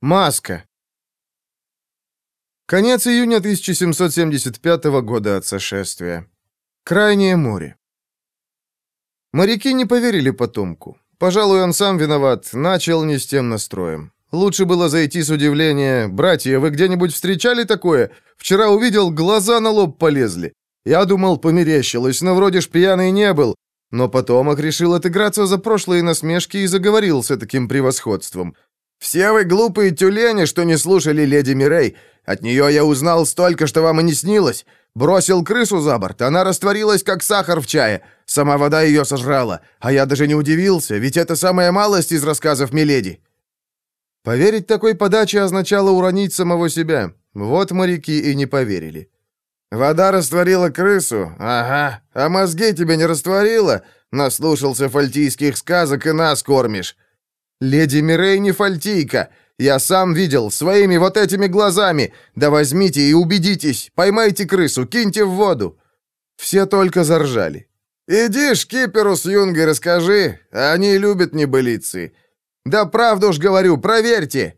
Маска. Конец июня 1775 года от сошествия. Крайнее море. Моряки не поверили потомку. Пожалуй, он сам виноват, начал не с тем настроем. Лучше было зайти с удивления. «Братья, вы где-нибудь встречали такое? Вчера увидел, глаза на лоб полезли. Я думал, померещилось, но вроде ж пьяный не был. Но потомок решил отыграться за прошлые насмешки и заговорил с таким превосходством. «Все вы глупые тюлени, что не слушали леди Мирей. От нее я узнал столько, что вам и не снилось. Бросил крысу за борт, она растворилась, как сахар в чае. Сама вода ее сожрала. А я даже не удивился, ведь это самая малость из рассказов Миледи». Поверить такой подаче означало уронить самого себя. Вот моряки и не поверили. «Вода растворила крысу? Ага. А мозги тебе не растворила? Наслушался фальтийских сказок и нас кормишь. «Леди Мирей не фальтийка. Я сам видел, своими вот этими глазами. Да возьмите и убедитесь. Поймайте крысу, киньте в воду». Все только заржали. «Иди шкиперу с юнгой расскажи. Они любят небылицы». «Да правду ж говорю, проверьте!»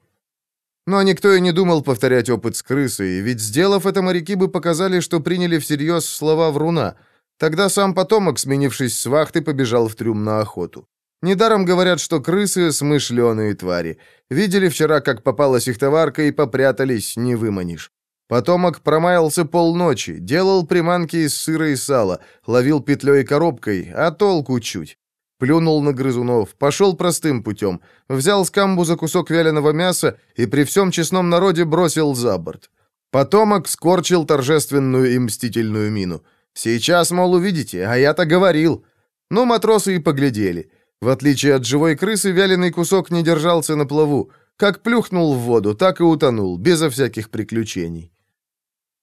Но никто и не думал повторять опыт с крысой, ведь, сделав это, моряки бы показали, что приняли всерьез слова вруна. Тогда сам потомок, сменившись с вахты, побежал в трюм на охоту. Недаром говорят, что крысы — смышленые твари. Видели вчера, как попалась их товарка, и попрятались, не выманишь. Потомок промаялся полночи, делал приманки из сыра и сала, ловил петлей и коробкой, а толку чуть. Плюнул на грызунов, пошел простым путем, взял с камбуза кусок вяленого мяса и при всем честном народе бросил за борт. Потомок скорчил торжественную и мстительную мину. «Сейчас, мол, увидите, а я-то говорил». Ну, матросы и поглядели. В отличие от живой крысы, вяленый кусок не держался на плаву. Как плюхнул в воду, так и утонул, безо всяких приключений.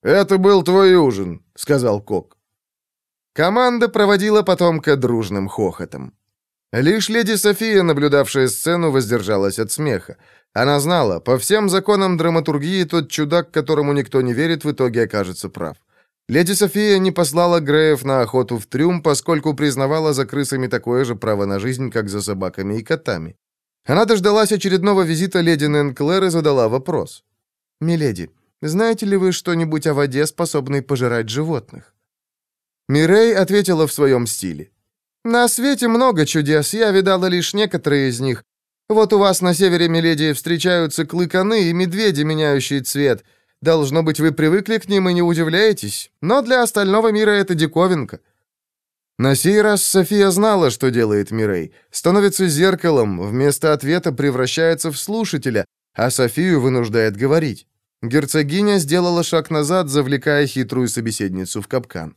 «Это был твой ужин», — сказал Кок. Команда проводила потомка дружным хохотом. Лишь леди София, наблюдавшая сцену, воздержалась от смеха. Она знала, по всем законам драматургии тот чудак, которому никто не верит, в итоге окажется прав. Леди София не послала Греев на охоту в трюм, поскольку признавала за крысами такое же право на жизнь, как за собаками и котами. Она дождалась очередного визита леди Нэнклэр и задала вопрос. «Миледи, знаете ли вы что-нибудь о воде, способной пожирать животных?» Мирей ответила в своем стиле. «На свете много чудес, я видала лишь некоторые из них. Вот у вас на севере, миледи, встречаются клыканы и медведи, меняющие цвет — Должно быть, вы привыкли к ним и не удивляетесь, но для остального мира это диковинка». На сей раз София знала, что делает Мирей. Становится зеркалом, вместо ответа превращается в слушателя, а Софию вынуждает говорить. Герцогиня сделала шаг назад, завлекая хитрую собеседницу в капкан.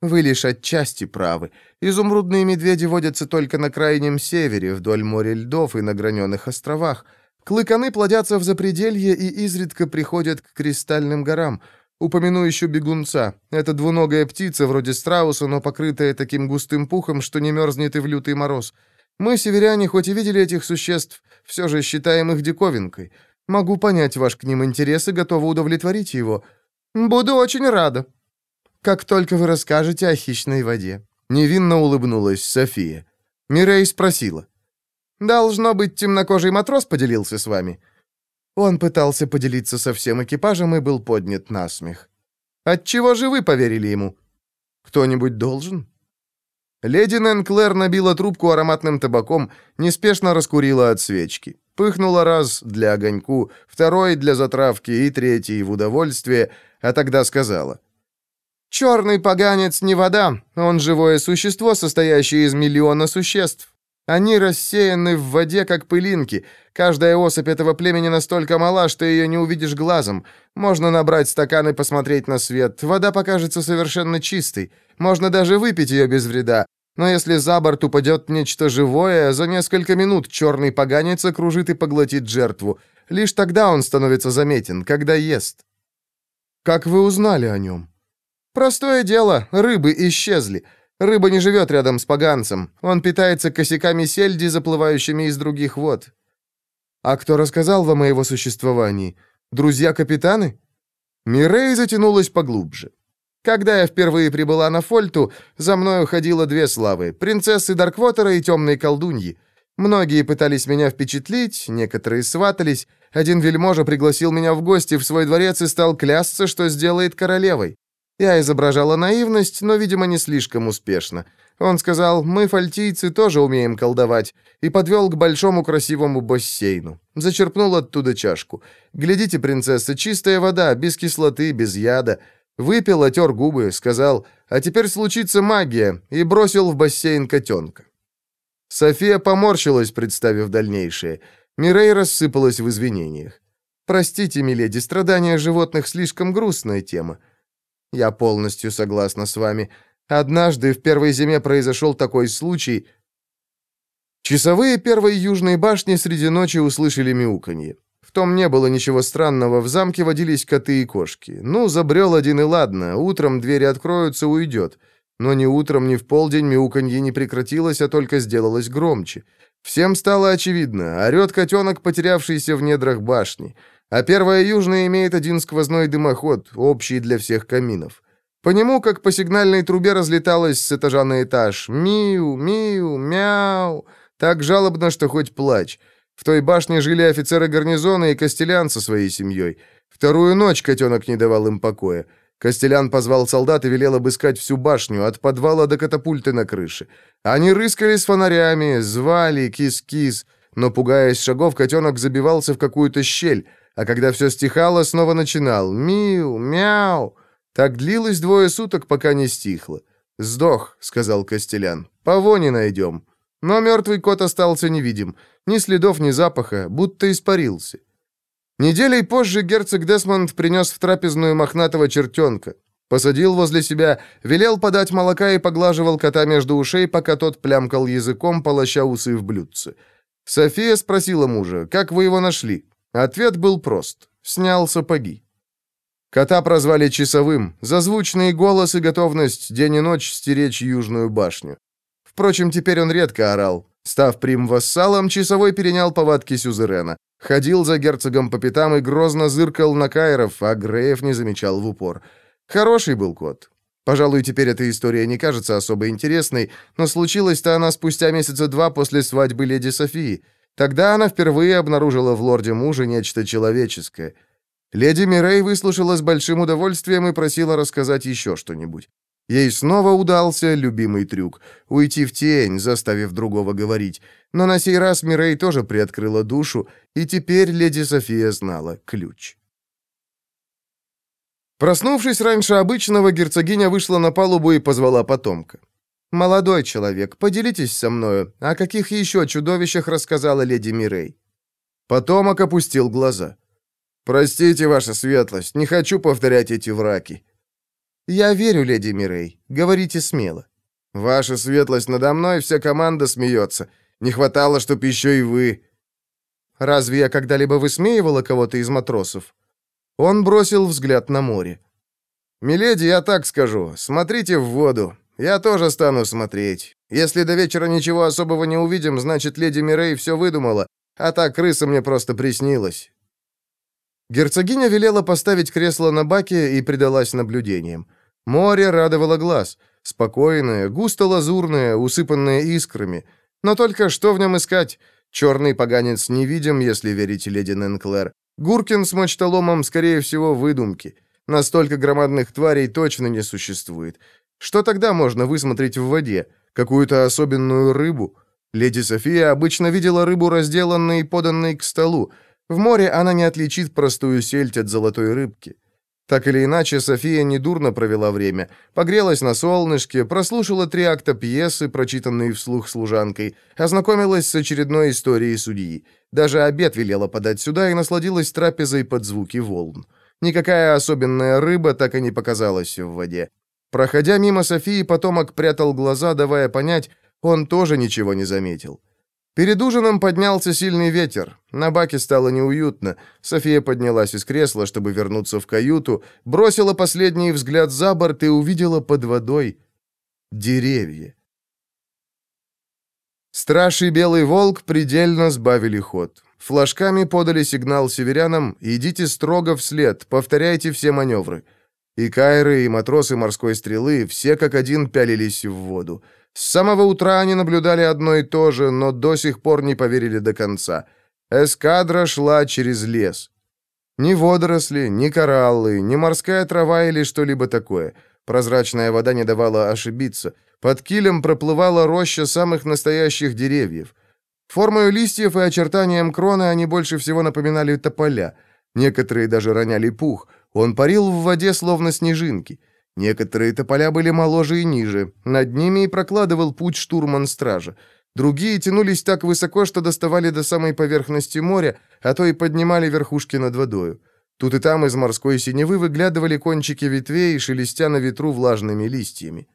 «Вы лишь отчасти правы. Изумрудные медведи водятся только на крайнем севере, вдоль моря льдов и на граненых островах. Клыканы плодятся в запределье и изредка приходят к кристальным горам. Упомяну еще бегунца. Это двуногая птица, вроде страуса, но покрытая таким густым пухом, что не мерзнет и в лютый мороз. Мы, северяне, хоть и видели этих существ, все же считаем их диковинкой. Могу понять ваш к ним интерес и готова удовлетворить его. Буду очень рада. Как только вы расскажете о хищной воде. Невинно улыбнулась София. Мирей спросила. Должно быть, темнокожий матрос поделился с вами. Он пытался поделиться со всем экипажем и был поднят на смех. Отчего же вы поверили ему? Кто-нибудь должен? Леди Нэнклер набила трубку ароматным табаком, неспешно раскурила от свечки. Пыхнула раз для огоньку, второй для затравки и третий в удовольствие, а тогда сказала. «Черный поганец не вода, он живое существо, состоящее из миллиона существ. Они рассеяны в воде, как пылинки. Каждая особь этого племени настолько мала, что ее не увидишь глазом. Можно набрать стакан и посмотреть на свет. Вода покажется совершенно чистой. Можно даже выпить ее без вреда. Но если за борт упадет нечто живое, за несколько минут черный поганец окружит и поглотит жертву. Лишь тогда он становится заметен, когда ест. Как вы узнали о нем? Простое дело, рыбы исчезли. Рыба не живет рядом с поганцем. Он питается косяками сельди, заплывающими из других вод. А кто рассказал вам о его существовании? Друзья-капитаны? Мирей затянулась поглубже. Когда я впервые прибыла на Фольту, за мной уходило две славы — принцессы Дарквотера и темной колдуньи. Многие пытались меня впечатлить, некоторые сватались. Один вельможа пригласил меня в гости в свой дворец и стал клясться, что сделает королевой. Я изображала наивность, но, видимо, не слишком успешно. Он сказал, мы, фальтийцы, тоже умеем колдовать, и подвел к большому красивому бассейну. Зачерпнул оттуда чашку. Глядите, принцесса, чистая вода, без кислоты, без яда. Выпил, отер губы, сказал, а теперь случится магия, и бросил в бассейн котенка. София поморщилась, представив дальнейшее. Мирей рассыпалась в извинениях. «Простите, миледи, страдания животных слишком грустная тема». «Я полностью согласна с вами. Однажды в первой зиме произошел такой случай. Часовые первой южной башни среди ночи услышали мяуканье. В том не было ничего странного, в замке водились коты и кошки. Ну, забрел один и ладно, утром двери откроются, уйдет. Но ни утром, ни в полдень мяуканье не прекратилось, а только сделалось громче. Всем стало очевидно, орет котенок, потерявшийся в недрах башни. А первая южная имеет один сквозной дымоход, общий для всех каминов. По нему, как по сигнальной трубе, разлеталось с этажа на этаж. Миу, миу, мяу. Так жалобно, что хоть плачь. В той башне жили офицеры гарнизона и Костелян со своей семьей. Вторую ночь котенок не давал им покоя. Костелян позвал солдат и велел обыскать всю башню, от подвала до катапульты на крыше. Они рыскали с фонарями, звали кис-кис, но, пугаясь шагов, котенок забивался в какую-то щель, а когда все стихало, снова начинал «Миу, мяу». Так длилось двое суток, пока не стихло. «Сдох», — сказал Костелян. «По воне найдем». Но мертвый кот остался невидим. Ни следов, ни запаха, будто испарился. Неделей позже герцог Десмонд принес в трапезную мохнатого чертенка. Посадил возле себя, велел подать молока и поглаживал кота между ушей, пока тот плямкал языком, полоща усы в блюдце. София спросила мужа, как вы его нашли? Ответ был прост. Снял сапоги. Кота прозвали часовым, за звучный голос и готовность день и ночь стеречь южную башню. Впрочем, теперь он редко орал. Став прим-вассалом, часовой перенял повадки сюзерена. Ходил за герцогом по пятам и грозно зыркал на Кайров, а Греев не замечал в упор. Хороший был кот. Пожалуй, теперь эта история не кажется особо интересной, но случилась-то она спустя месяца два после свадьбы леди Софии. Тогда она впервые обнаружила в лорде мужа нечто человеческое — Леди Мирей выслушала с большим удовольствием и просила рассказать еще что-нибудь. Ей снова удался любимый трюк — уйти в тень, заставив другого говорить. Но на сей раз Мирей тоже приоткрыла душу, и теперь леди София знала ключ. Проснувшись раньше обычного, герцогиня вышла на палубу и позвала потомка. «Молодой человек, поделитесь со мною, о каких еще чудовищах рассказала леди Мирей?» Потомок опустил глаза. «Простите, ваша светлость, не хочу повторять эти враки». «Я верю, леди Мирей. Говорите смело». «Ваша светлость, надо мной вся команда смеется. Не хватало, чтоб еще и вы...» «Разве я когда-либо высмеивала кого-то из матросов?» Он бросил взгляд на море. «Миледи, я так скажу. Смотрите в воду. Я тоже стану смотреть. Если до вечера ничего особого не увидим, значит, леди Мирей все выдумала, а та крыса мне просто приснилась. Герцогиня велела поставить кресло на баке и предалась наблюдениям. Море радовало глаз. Спокойное, густо-лазурное, усыпанное искрами. Но только что в нем искать? Черный поганец не видим, если верить леди Ненклер. Гуркин с мочтоломом, скорее всего, выдумки. Настолько громадных тварей точно не существует. Что тогда можно высмотреть в воде? Какую-то особенную рыбу? Леди София обычно видела рыбу разделанной и поданной к столу. В море она не отличит простую сельдь от золотой рыбки. Так или иначе, София недурно провела время. Погрелась на солнышке, прослушала три акта пьесы, прочитанные вслух служанкой, ознакомилась с очередной историей судьи. Даже обед велела подать сюда и насладилась трапезой под звуки волн. Никакая особенная рыба так и не показалась в воде. Проходя мимо Софии, потомок прятал глаза, давая понять, он тоже ничего не заметил. Перед ужином поднялся сильный ветер. На баке стало неуютно. София поднялась из кресла, чтобы вернуться в каюту, бросила последний взгляд за борт и увидела под водой деревья. Страж и Белый Волк предельно сбавили ход. Флажками подали сигнал северянам «Идите строго вслед, повторяйте все маневры». И кайры, и матросы морской стрелы все как один пялились в воду. С самого утра они наблюдали одно и то же, но до сих пор не поверили до конца. Эскадра шла через лес. Ни водоросли, ни кораллы, ни морская трава или что-либо такое. Прозрачная вода не давала ошибиться. Под килем проплывала роща самых настоящих деревьев. Формою листьев и очертанием кроны они больше всего напоминали тополя. Некоторые даже роняли пух. Он парил в воде, словно снежинки. Некоторые тополя были моложе и ниже. Над ними и прокладывал путь штурман стража. Другие тянулись так высоко, что доставали до самой поверхности моря, а то и поднимали верхушки над водою. Тут и там из морской синевы выглядывали кончики ветвей, шелестя на ветру влажными листьями.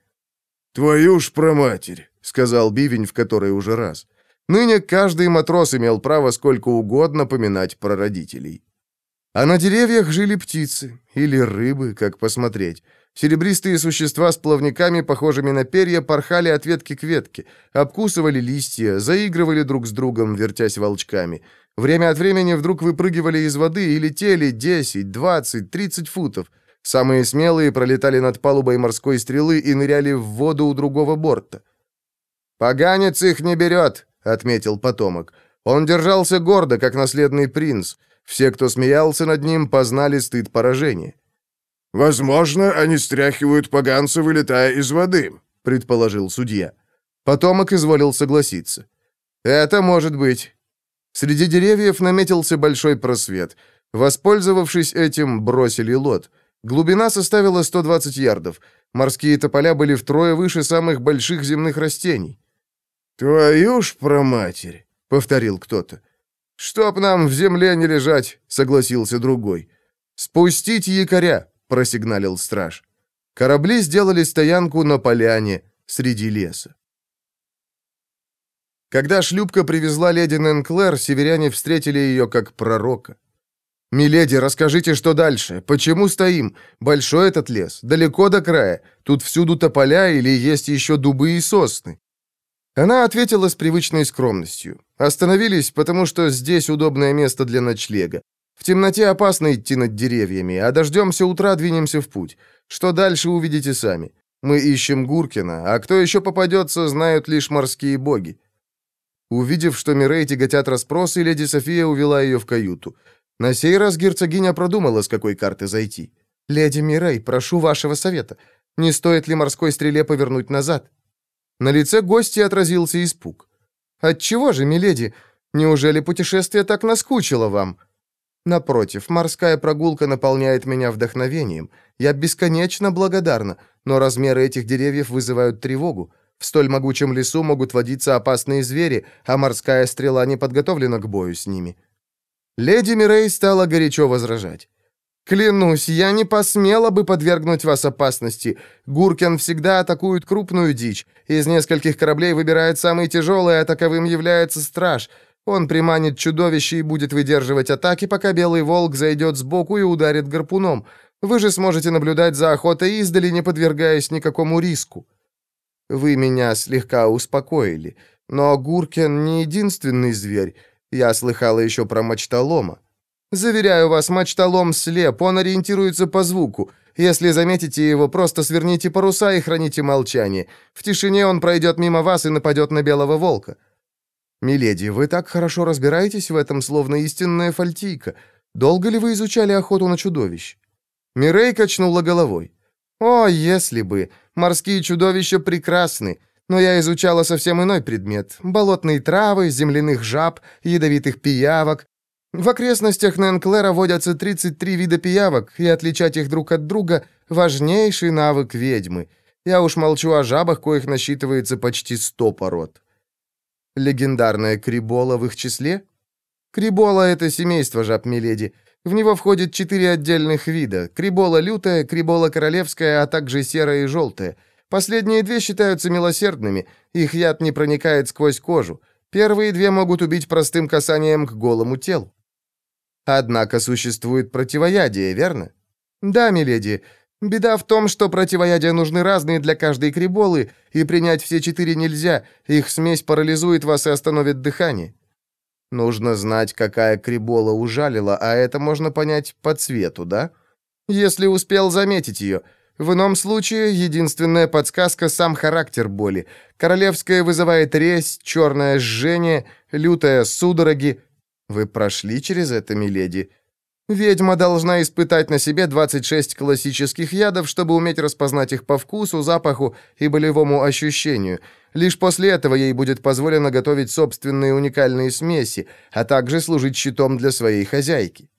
«Твою ж проматерь!» — сказал Бивень в который уже раз. Ныне каждый матрос имел право сколько угодно поминать про родителей. А на деревьях жили птицы, или рыбы, как посмотреть. Серебристые существа с плавниками, похожими на перья, порхали от ветки к ветке, обкусывали листья, заигрывали друг с другом, вертясь волчками. Время от времени вдруг выпрыгивали из воды и летели 10, 20, 30 футов. Самые смелые пролетали над палубой морской стрелы и ныряли в воду у другого борта. «Поганец их не берет», — отметил потомок. Он держался гордо, как наследный принц. Все, кто смеялся над ним, познали стыд поражения. «Возможно, они стряхивают поганца, вылетая из воды», — предположил судья. Потомок изволил согласиться. «Это может быть». Среди деревьев наметился большой просвет. Воспользовавшись этим, бросили лот. Глубина составила 120 ярдов. Морские тополя были втрое выше самых больших земных растений. «Твою ж проматерь!» — повторил кто-то. «Чтоб нам в земле не лежать», — согласился другой. «Спустить якоря», — просигналил страж. Корабли сделали стоянку на поляне среди леса. Когда шлюпка привезла леди Ненклер, северяне встретили ее как пророка. «Миледи, расскажите, что дальше? Почему стоим? Большой этот лес, далеко до края. Тут всюду тополя или есть еще дубы и сосны?» Она ответила с привычной скромностью. Остановились, потому что здесь удобное место для ночлега. В темноте опасно идти над деревьями, а дождемся утра, двинемся в путь. Что дальше, увидите сами. Мы ищем Гуркина, а кто еще попадется, знают лишь морские боги». Увидев, что Мирей тяготят расспросы, леди София увела ее в каюту. На сей раз герцогиня продумала, с какой карты зайти. «Леди Мирей, прошу вашего совета. Не стоит ли морской стреле повернуть назад?» На лице гостя отразился испуг. «Отчего же, миледи? Неужели путешествие так наскучило вам?» Напротив, морская прогулка наполняет меня вдохновением. Я бесконечно благодарна, но размеры этих деревьев вызывают тревогу. В столь могучем лесу могут водиться опасные звери, а морская стрела не подготовлена к бою с ними. Леди Мирей стала горячо возражать. «Клянусь, я не посмела бы подвергнуть вас опасности. Гуркен всегда атакует крупную дичь. Из нескольких кораблей выбирает самый тяжелый, а таковым является страж. Он приманит чудовище и будет выдерживать атаки, пока белый волк зайдет сбоку и ударит гарпуном. Вы же сможете наблюдать за охотой издали, не подвергаясь никакому риску. Вы меня слегка успокоили, но Гуркен не единственный зверь. Я слыхала еще про мочтолома. Заверяю вас, мочтолом слеп, он ориентируется по звуку. Если заметите его, просто сверните паруса и храните молчание. В тишине он пройдет мимо вас и нападет на белого волка. «Миледи, вы так хорошо разбираетесь в этом, словно истинная фальтийка. Долго ли вы изучали охоту на чудовищ?» Мирей качнула головой. «О, если бы! Морские чудовища прекрасны, но я изучала совсем иной предмет. Болотные травы, земляных жаб, ядовитых пиявок. В окрестностях Ненклера водятся 33 вида пиявок, и отличать их друг от друга – важнейший навык ведьмы. Я уж молчу о жабах, коих насчитывается почти 100 пород». Легендарная крибола в их числе? Крибола — это семейство жаб Миледи. В него входит четыре отдельных вида. Крибола лютая, крибола королевская, а также серая и желтая. Последние две считаются милосердными. Их яд не проникает сквозь кожу. Первые две могут убить простым касанием к голому телу. Однако существует противоядие, верно? Да, миледи. Беда в том, что противоядия нужны разные для каждой криболы, и принять все четыре нельзя, их смесь парализует вас и остановит дыхание. Нужно знать, какая крибола ужалила, а это можно понять по цвету, да? Если успел заметить ее. В ином случае единственная подсказка — сам характер боли. Королевская вызывает резь, черное жжение, лютое судороги. Вы прошли через это, миледи? Ведьма должна испытать на себе 26 классических ядов, чтобы уметь распознать их по вкусу, запаху и болевому ощущению. Лишь после этого ей будет позволено готовить собственные уникальные смеси, а также служить щитом для своей хозяйки.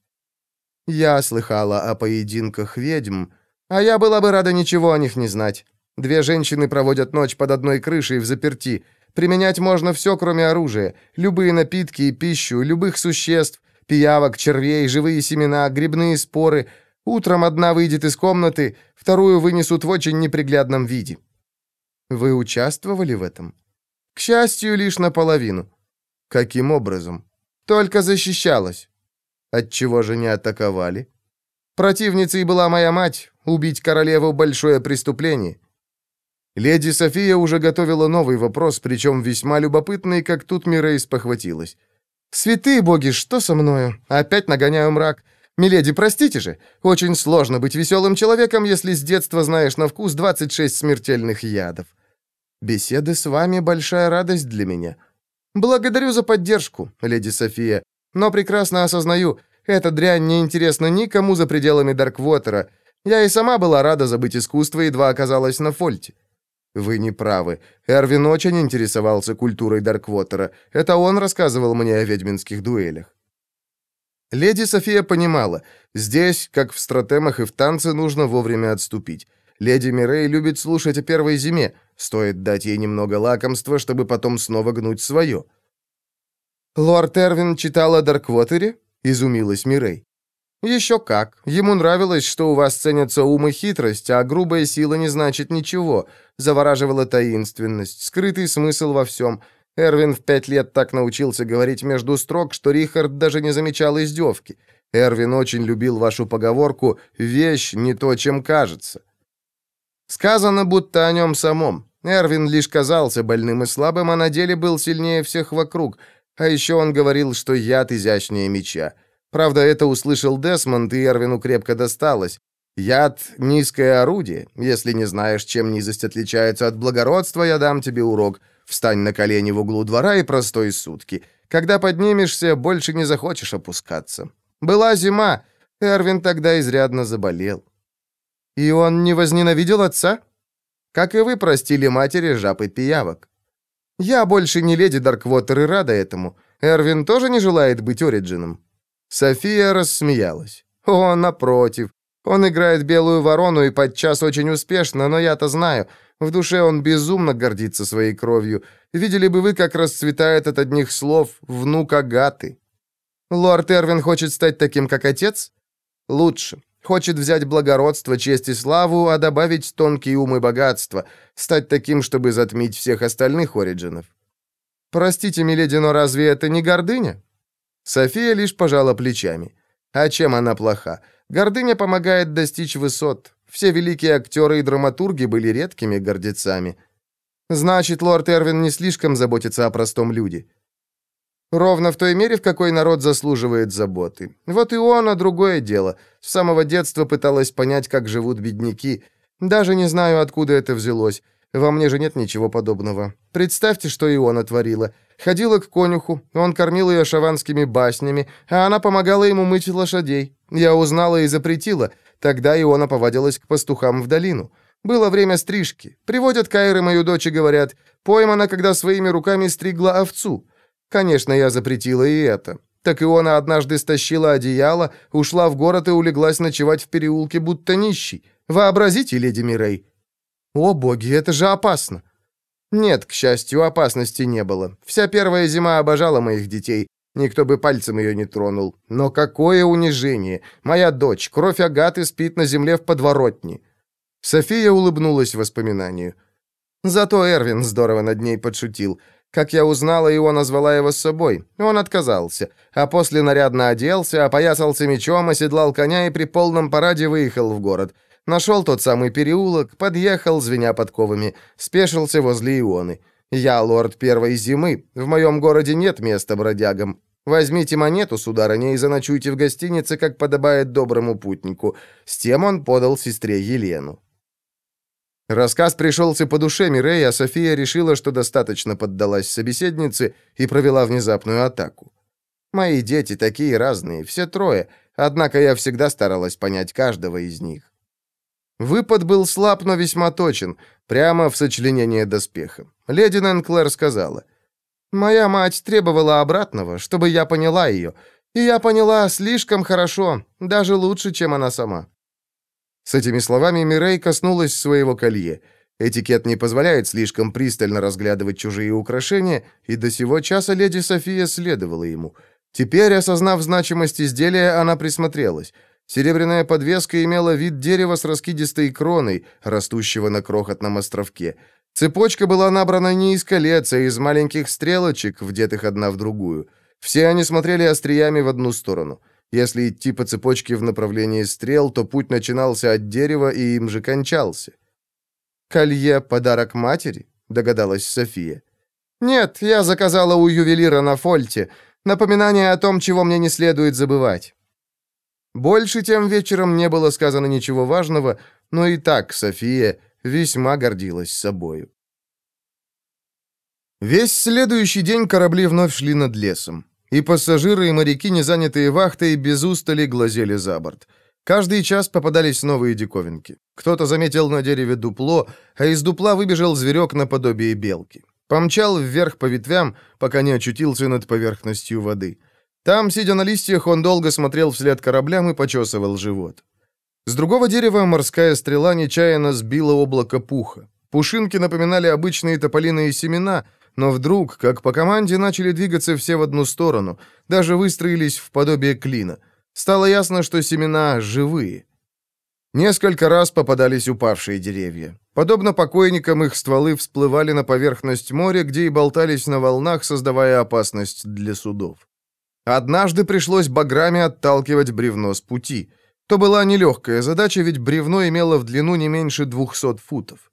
Я слыхала о поединках ведьм, а я была бы рада ничего о них не знать. Две женщины проводят ночь под одной крышей в заперти. Применять можно все, кроме оружия. Любые напитки и пищу, любых существ, пиявок, червей, живые семена, грибные споры. Утром одна выйдет из комнаты, вторую вынесут в очень неприглядном виде. Вы участвовали в этом? К счастью, лишь наполовину. Каким образом? Только защищалась. Отчего же не атаковали? Противницей была моя мать. Убить королеву — большое преступление. Леди София уже готовила новый вопрос, причем весьма любопытный, как тут Мирей спохватилась. «Святые боги, что со мною? Опять нагоняю мрак. Миледи, простите же, очень сложно быть веселым человеком, если с детства знаешь на вкус 26 смертельных ядов. Беседы с вами — большая радость для меня. Благодарю за поддержку, леди София, но прекрасно осознаю, эта дрянь не интересна никому за пределами Дарквотера. Я и сама была рада забыть искусство, едва оказалась на фольте. Вы не правы. Эрвин очень интересовался культурой Дарквотера. Это он рассказывал мне о ведьминских дуэлях. Леди София понимала, здесь, как в стратемах и в танце, нужно вовремя отступить. Леди Мирей любит слушать о первой зиме. Стоит дать ей немного лакомства, чтобы потом снова гнуть свое. «Лорд Эрвин читал о Дарквотере?» — изумилась Мирей. «Еще как. Ему нравилось, что у вас ценятся ум и хитрость, а грубая сила не значит ничего. Завораживала таинственность, скрытый смысл во всем. Эрвин в пять лет так научился говорить между строк, что Рихард даже не замечал издевки. Эрвин очень любил вашу поговорку «вещь не то, чем кажется». Сказано, будто о нем самом. Эрвин лишь казался больным и слабым, а на деле был сильнее всех вокруг — а еще он говорил, что яд изящнее меча. Правда, это услышал Десмонд, и Эрвину крепко досталось. Яд — низкое орудие. Если не знаешь, чем низость отличается от благородства, я дам тебе урок. Встань на колени в углу двора и простой сутки. Когда поднимешься, больше не захочешь опускаться. Была зима. Эрвин тогда изрядно заболел. И он не возненавидел отца? Как и вы простили матери жаб и пиявок. Я больше не леди Дарквотер и рада этому. Эрвин тоже не желает быть Ориджином». София рассмеялась. «О, напротив. Он играет белую ворону и подчас очень успешно, но я-то знаю, в душе он безумно гордится своей кровью. Видели бы вы, как расцветает от одних слов внук Агаты. Лорд Эрвин хочет стать таким, как отец? Лучше. Хочет взять благородство, честь и славу, а добавить тонкий ум и богатство, стать таким, чтобы затмить всех остальных Ориджинов. Простите, миледи, но разве это не гордыня? София лишь пожала плечами. А чем она плоха? Гордыня помогает достичь высот. Все великие актеры и драматурги были редкими гордецами. Значит, лорд Эрвин не слишком заботится о простом люде. Ровно в той мере, в какой народ заслуживает заботы. Вот и он, а другое дело. С самого детства пыталась понять, как живут бедняки. Даже не знаю, откуда это взялось. Во мне же нет ничего подобного. Представьте, что Иона творила. Ходила к конюху, он кормил ее шаванскими баснями, а она помогала ему мыть лошадей. Я узнала и запретила. Тогда Иона повадилась к пастухам в долину. Было время стрижки. Приводят Кайры мою дочь и говорят, поймана, когда своими руками стригла овцу. Конечно, я запретила и это. Так Иона однажды стащила одеяло, ушла в город и улеглась ночевать в переулке, будто нищий. Вообразите, леди Мирей. О, боги, это же опасно. Нет, к счастью, опасности не было. Вся первая зима обожала моих детей. Никто бы пальцем ее не тронул. Но какое унижение! Моя дочь, кровь Агаты, спит на земле в подворотне. София улыбнулась воспоминанию. Зато Эрвин здорово над ней подшутил. Как я узнала, его назвала его с собой. Он отказался, а после нарядно оделся, опоясался мечом, оседлал коня и при полном параде выехал в город. Нашел тот самый переулок, подъехал, звеня подковами, спешился возле Ионы. Я лорд первой зимы, в моем городе нет места бродягам. Возьмите монету, сударыня, и заночуйте в гостинице, как подобает доброму путнику. С тем он подал сестре Елену. Рассказ пришелся по душе Мирей, а София решила, что достаточно поддалась собеседнице и провела внезапную атаку. «Мои дети такие разные, все трое, однако я всегда старалась понять каждого из них». Выпад был слаб, но весьма точен, прямо в сочленение доспеха. Леди Нэнклэр сказала, «Моя мать требовала обратного, чтобы я поняла ее, и я поняла слишком хорошо, даже лучше, чем она сама». С этими словами Мирей коснулась своего колье. Этикет не позволяет слишком пристально разглядывать чужие украшения, и до сего часа леди София следовала ему. Теперь, осознав значимость изделия, она присмотрелась. Серебряная подвеска имела вид дерева с раскидистой кроной, растущего на крохотном островке. Цепочка была набрана не из колец, а из маленьких стрелочек, вдетых одна в другую. Все они смотрели остриями в одну сторону. Если идти по цепочке в направлении стрел, то путь начинался от дерева и им же кончался. «Колье — подарок матери?» — догадалась София. «Нет, я заказала у ювелира на фольте. Напоминание о том, чего мне не следует забывать». Больше тем вечером не было сказано ничего важного, но и так София весьма гордилась собою. Весь следующий день корабли вновь шли над лесом. И пассажиры, и моряки, не занятые вахтой, без устали глазели за борт. Каждый час попадались новые диковинки. Кто-то заметил на дереве дупло, а из дупла выбежал зверек наподобие белки. Помчал вверх по ветвям, пока не очутился над поверхностью воды. Там, сидя на листьях, он долго смотрел вслед кораблям и почесывал живот. С другого дерева морская стрела нечаянно сбила облако пуха. Пушинки напоминали обычные тополиные семена, но вдруг, как по команде, начали двигаться все в одну сторону, даже выстроились в подобие клина. Стало ясно, что семена живые. Несколько раз попадались упавшие деревья. Подобно покойникам, их стволы всплывали на поверхность моря, где и болтались на волнах, создавая опасность для судов. Однажды пришлось баграми отталкивать бревно с пути. То была нелегкая задача, ведь бревно имело в длину не меньше 200 футов.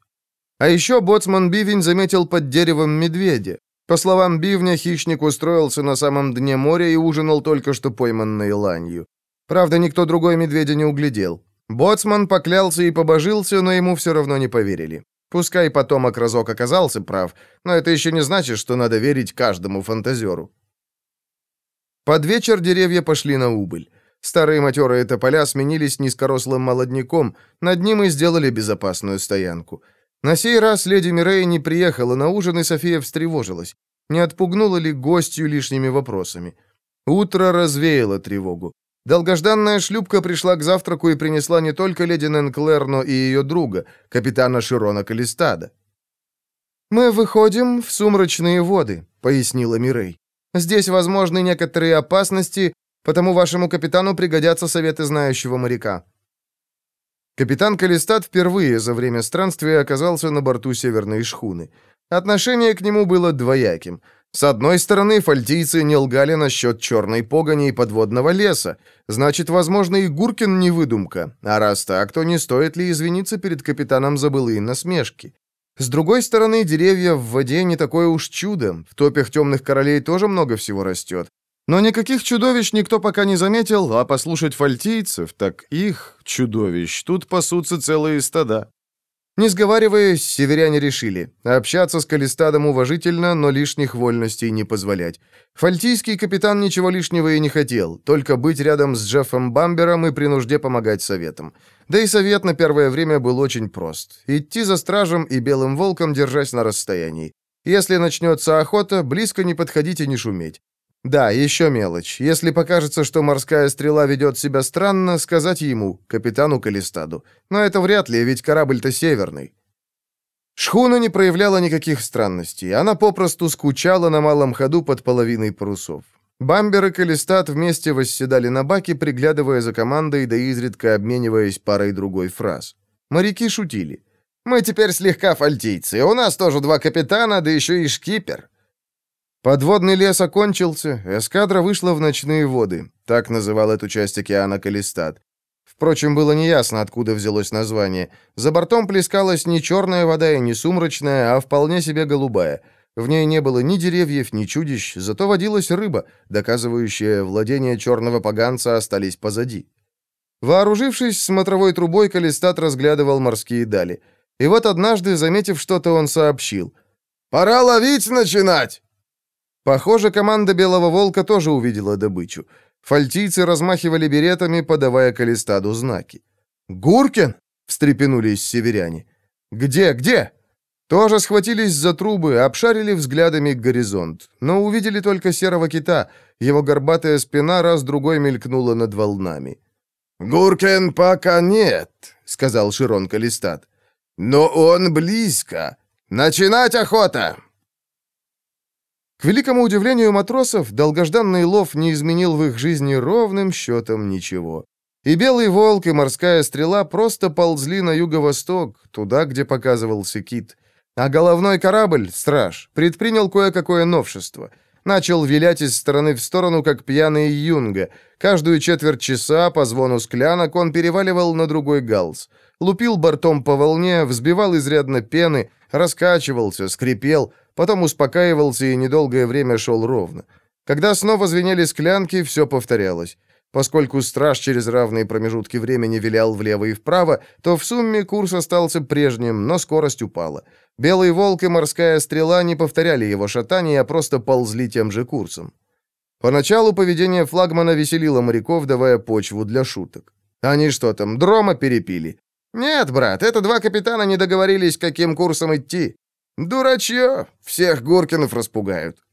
А еще боцман Бивень заметил под деревом медведя. По словам Бивня, хищник устроился на самом дне моря и ужинал только что пойманной ланью. Правда, никто другой медведя не углядел. Боцман поклялся и побожился, но ему все равно не поверили. Пускай потомок разок оказался прав, но это еще не значит, что надо верить каждому фантазеру. Под вечер деревья пошли на убыль. Старые матерые тополя сменились низкорослым молодняком, над ним и сделали безопасную стоянку. На сей раз леди Мирей не приехала на ужин, и София встревожилась. Не отпугнула ли гостью лишними вопросами? Утро развеяло тревогу. Долгожданная шлюпка пришла к завтраку и принесла не только леди Ненклер, но и ее друга, капитана Широна Калистада. «Мы выходим в сумрачные воды», — пояснила Мирей. Здесь возможны некоторые опасности, потому вашему капитану пригодятся советы знающего моряка». Капитан Калистат впервые за время странствия оказался на борту северной шхуны. Отношение к нему было двояким. С одной стороны, фальтийцы не лгали насчет черной погони и подводного леса. Значит, возможно, и Гуркин не выдумка. А раз так, то не стоит ли извиниться перед капитаном за былые насмешки? С другой стороны, деревья в воде не такое уж чудо. В топях темных королей тоже много всего растет. Но никаких чудовищ никто пока не заметил, а послушать фальтийцев, так их, чудовищ, тут пасутся целые стада. Не сговариваясь, северяне решили общаться с Калистадом уважительно, но лишних вольностей не позволять. Фальтийский капитан ничего лишнего и не хотел, только быть рядом с Джеффом Бамбером и при нужде помогать советам. Да и совет на первое время был очень прост. Идти за стражем и белым волком, держась на расстоянии. Если начнется охота, близко не подходить и не шуметь. Да, еще мелочь. Если покажется, что морская стрела ведет себя странно, сказать ему, капитану Калистаду. Но это вряд ли, ведь корабль-то северный. Шхуна не проявляла никаких странностей. Она попросту скучала на малом ходу под половиной парусов. Бамбер и Калистат вместе восседали на баке, приглядывая за командой, да изредка обмениваясь парой-другой фраз. Моряки шутили. «Мы теперь слегка фальтийцы. У нас тоже два капитана, да еще и шкипер». Подводный лес окончился, эскадра вышла в ночные воды, так называл эту часть океана Калистат. Впрочем, было неясно, откуда взялось название. За бортом плескалась не черная вода и не сумрачная, а вполне себе голубая. В ней не было ни деревьев, ни чудищ, зато водилась рыба, доказывающая, владения черного поганца остались позади. Вооружившись смотровой трубой, Калистат разглядывал морские дали. И вот однажды, заметив что-то, он сообщил. «Пора ловить начинать!» Похоже, команда Белого Волка тоже увидела добычу. Фальтийцы размахивали беретами, подавая Калистаду знаки. «Гуркин!» — встрепенулись северяне. «Где, где?» Тоже схватились за трубы, обшарили взглядами горизонт, но увидели только серого кита. Его горбатая спина раз-другой мелькнула над волнами. «Гуркен пока нет», — сказал Широн Калистат. «Но он близко. Начинать охота!» К великому удивлению матросов, долгожданный лов не изменил в их жизни ровным счетом ничего. И белый волк, и морская стрела просто ползли на юго-восток, туда, где показывался кит. А головной корабль, страж, предпринял кое-какое новшество. Начал вилять из стороны в сторону, как пьяный юнга. Каждую четверть часа по звону склянок он переваливал на другой галс. Лупил бортом по волне, взбивал изрядно пены, раскачивался, скрипел, потом успокаивался и недолгое время шел ровно. Когда снова звенели склянки, все повторялось. Поскольку страж через равные промежутки времени вилял влево и вправо, то в сумме курс остался прежним, но скорость упала. Белый волк и морская стрела не повторяли его шатание, а просто ползли тем же курсом. Поначалу поведение флагмана веселило моряков, давая почву для шуток. Они что там, дрома перепили? Нет, брат, это два капитана не договорились, каким курсом идти. Дурачье, всех Гуркинов распугают.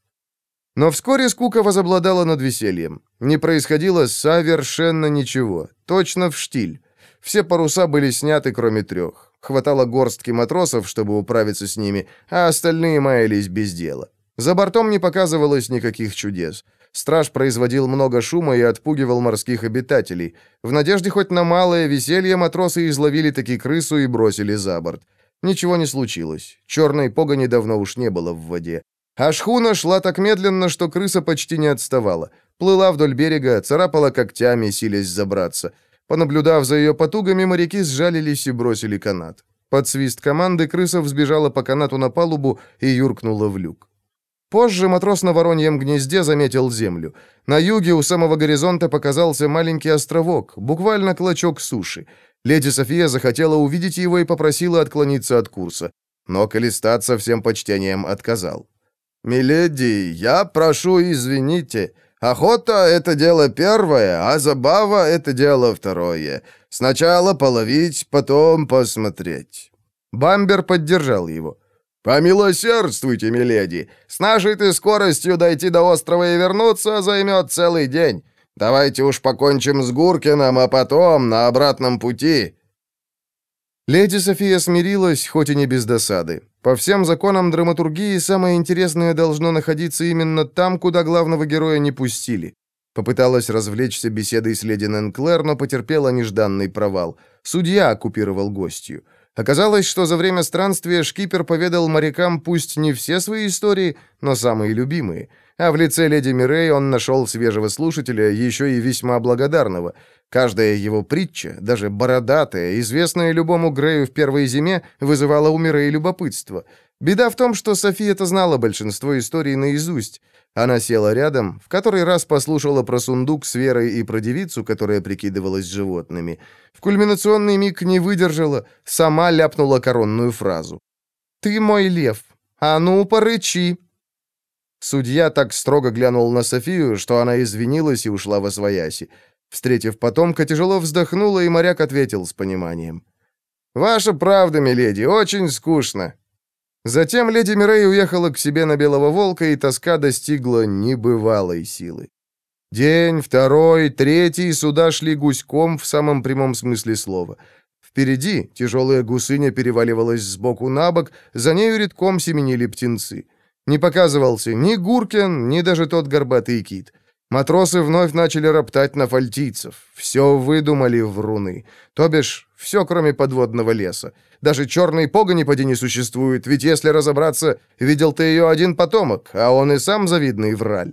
Но вскоре скука возобладала над весельем. Не происходило совершенно ничего. Точно в штиль. Все паруса были сняты, кроме трех. Хватало горстки матросов, чтобы управиться с ними, а остальные маялись без дела. За бортом не показывалось никаких чудес. Страж производил много шума и отпугивал морских обитателей. В надежде хоть на малое веселье матросы изловили таки крысу и бросили за борт. Ничего не случилось. Черной погони давно уж не было в воде. А шхуна шла так медленно, что крыса почти не отставала. Плыла вдоль берега, царапала когтями, силясь забраться. Понаблюдав за ее потугами, моряки сжалились и бросили канат. Под свист команды крыса взбежала по канату на палубу и юркнула в люк. Позже матрос на вороньем гнезде заметил землю. На юге у самого горизонта показался маленький островок, буквально клочок суши. Леди София захотела увидеть его и попросила отклониться от курса. Но Калистат со всем почтением отказал. «Миледи, я прошу извините. Охота — это дело первое, а забава — это дело второе. Сначала половить, потом посмотреть». Бамбер поддержал его. «Помилосердствуйте, миледи. С нашей-то скоростью дойти до острова и вернуться займет целый день. Давайте уж покончим с Гуркиным, а потом на обратном пути». Леди София смирилась, хоть и не без досады. По всем законам драматургии самое интересное должно находиться именно там, куда главного героя не пустили. Попыталась развлечься беседой с леди Ненклер, но потерпела нежданный провал. Судья оккупировал гостью. Оказалось, что за время странствия шкипер поведал морякам пусть не все свои истории, но самые любимые. А в лице леди Мирей он нашел свежего слушателя, еще и весьма благодарного. Каждая его притча, даже бородатая, известная любому Грею в первой зиме, вызывала у Мирей любопытство. Беда в том, что София-то знала большинство историй наизусть. Она села рядом, в который раз послушала про сундук с Верой и про девицу, которая прикидывалась животными. В кульминационный миг не выдержала, сама ляпнула коронную фразу. «Ты мой лев, а ну порычи!» Судья так строго глянул на Софию, что она извинилась и ушла во свояси. Встретив потомка, тяжело вздохнула, и моряк ответил с пониманием. «Ваша правда, миледи, очень скучно». Затем леди Мирей уехала к себе на Белого Волка, и тоска достигла небывалой силы. День, второй, третий сюда шли гуськом в самом прямом смысле слова. Впереди тяжелая гусыня переваливалась сбоку на бок, за нею редком семенили птенцы. Не показывался ни Гуркин, ни даже тот горбатый кит. Матросы вновь начали роптать на фальтийцев. Все выдумали в руны. То бишь, все, кроме подводного леса. Даже черной погони поди не существует, ведь если разобраться, видел ты ее один потомок, а он и сам завидный враль.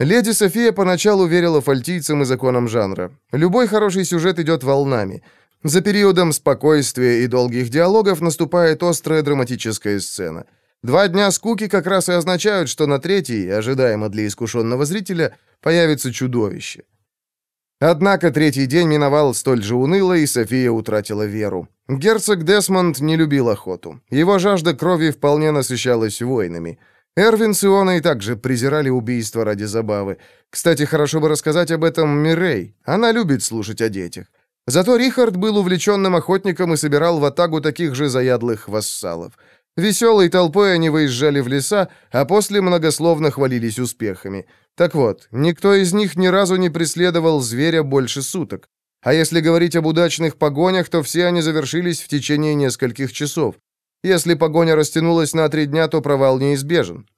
Леди София поначалу верила фальтийцам и законам жанра. Любой хороший сюжет идет волнами. За периодом спокойствия и долгих диалогов наступает острая драматическая сцена – Два дня скуки как раз и означают, что на третий, ожидаемо для искушенного зрителя, появится чудовище. Однако третий день миновал столь же уныло, и София утратила веру. Герцог Десмонд не любил охоту. Его жажда крови вполне насыщалась войнами. Эрвин с Ионой также презирали убийство ради забавы. Кстати, хорошо бы рассказать об этом Мирей. Она любит слушать о детях. Зато Рихард был увлеченным охотником и собирал в атагу таких же заядлых вассалов. Веселой толпой они выезжали в леса, а после многословно хвалились успехами. Так вот, никто из них ни разу не преследовал зверя больше суток. А если говорить об удачных погонях, то все они завершились в течение нескольких часов. Если погоня растянулась на три дня, то провал неизбежен.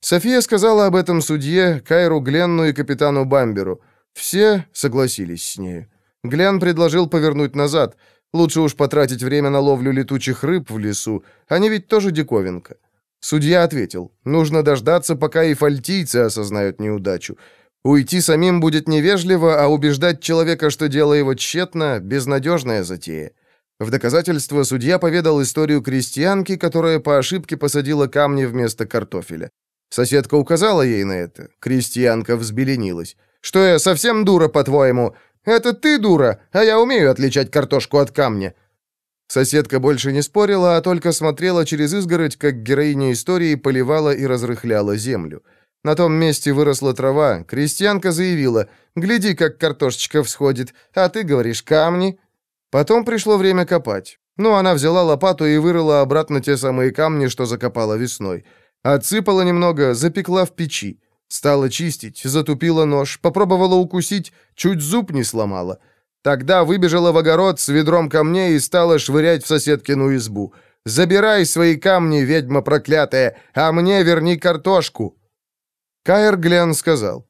София сказала об этом судье, Кайру Гленну и капитану Бамберу. Все согласились с ней. Глен предложил повернуть назад. Лучше уж потратить время на ловлю летучих рыб в лесу. Они ведь тоже диковинка. Судья ответил, нужно дождаться, пока и фальтийцы осознают неудачу. Уйти самим будет невежливо, а убеждать человека, что дело его тщетно, безнадежная затея. В доказательство судья поведал историю крестьянки, которая по ошибке посадила камни вместо картофеля. Соседка указала ей на это. Крестьянка взбеленилась. «Что я, совсем дура, по-твоему? Это ты дура, а я умею отличать картошку от камня». Соседка больше не спорила, а только смотрела через изгородь, как героиня истории поливала и разрыхляла землю. На том месте выросла трава. Крестьянка заявила, «Гляди, как картошечка всходит, а ты говоришь камни». Потом пришло время копать. Ну, она взяла лопату и вырыла обратно те самые камни, что закопала весной. Отсыпала немного, запекла в печи. Стала чистить, затупила нож, попробовала укусить, чуть зуб не сломала. Тогда выбежала в огород с ведром камней и стала швырять в соседкину избу. «Забирай свои камни, ведьма проклятая, а мне верни картошку!» Каэр Глен сказал.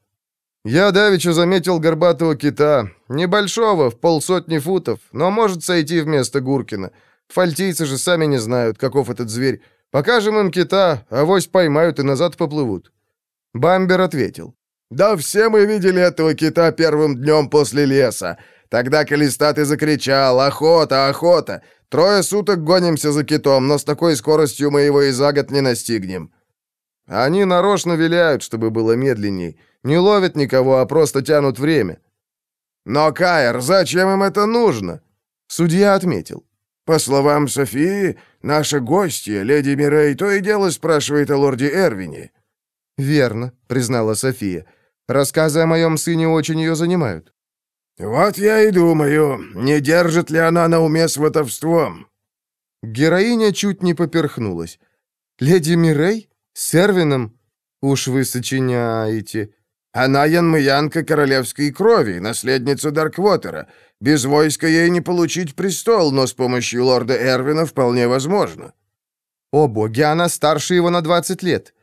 «Я давеча заметил горбатого кита. Небольшого, в полсотни футов, но может сойти вместо Гуркина. Фальтийцы же сами не знают, каков этот зверь. Покажем им кита, авось поймают и назад поплывут». Бамбер ответил. «Да все мы видели этого кита первым днем после леса. Тогда Калистат и закричал «Охота! Охота!» Трое суток гонимся за китом, но с такой скоростью мы его и за год не настигнем. Они нарочно виляют, чтобы было медленней. Не ловят никого, а просто тянут время. Но, Кайр, зачем им это нужно? Судья отметил. По словам Софии, наша гостья, леди Мирей, то и дело спрашивает о лорде Эрвине. «Верно», — признала София. «Рассказы о моем сыне очень ее занимают». «Вот я и думаю, не держит ли она на уме сватовством?» Героиня чуть не поперхнулась. «Леди Мирей? С Эрвином? Уж вы сочиняете». «Она янмыянка королевской крови, наследница Дарквотера. Без войска ей не получить престол, но с помощью лорда Эрвина вполне возможно». «О боги, она старше его на двадцать лет».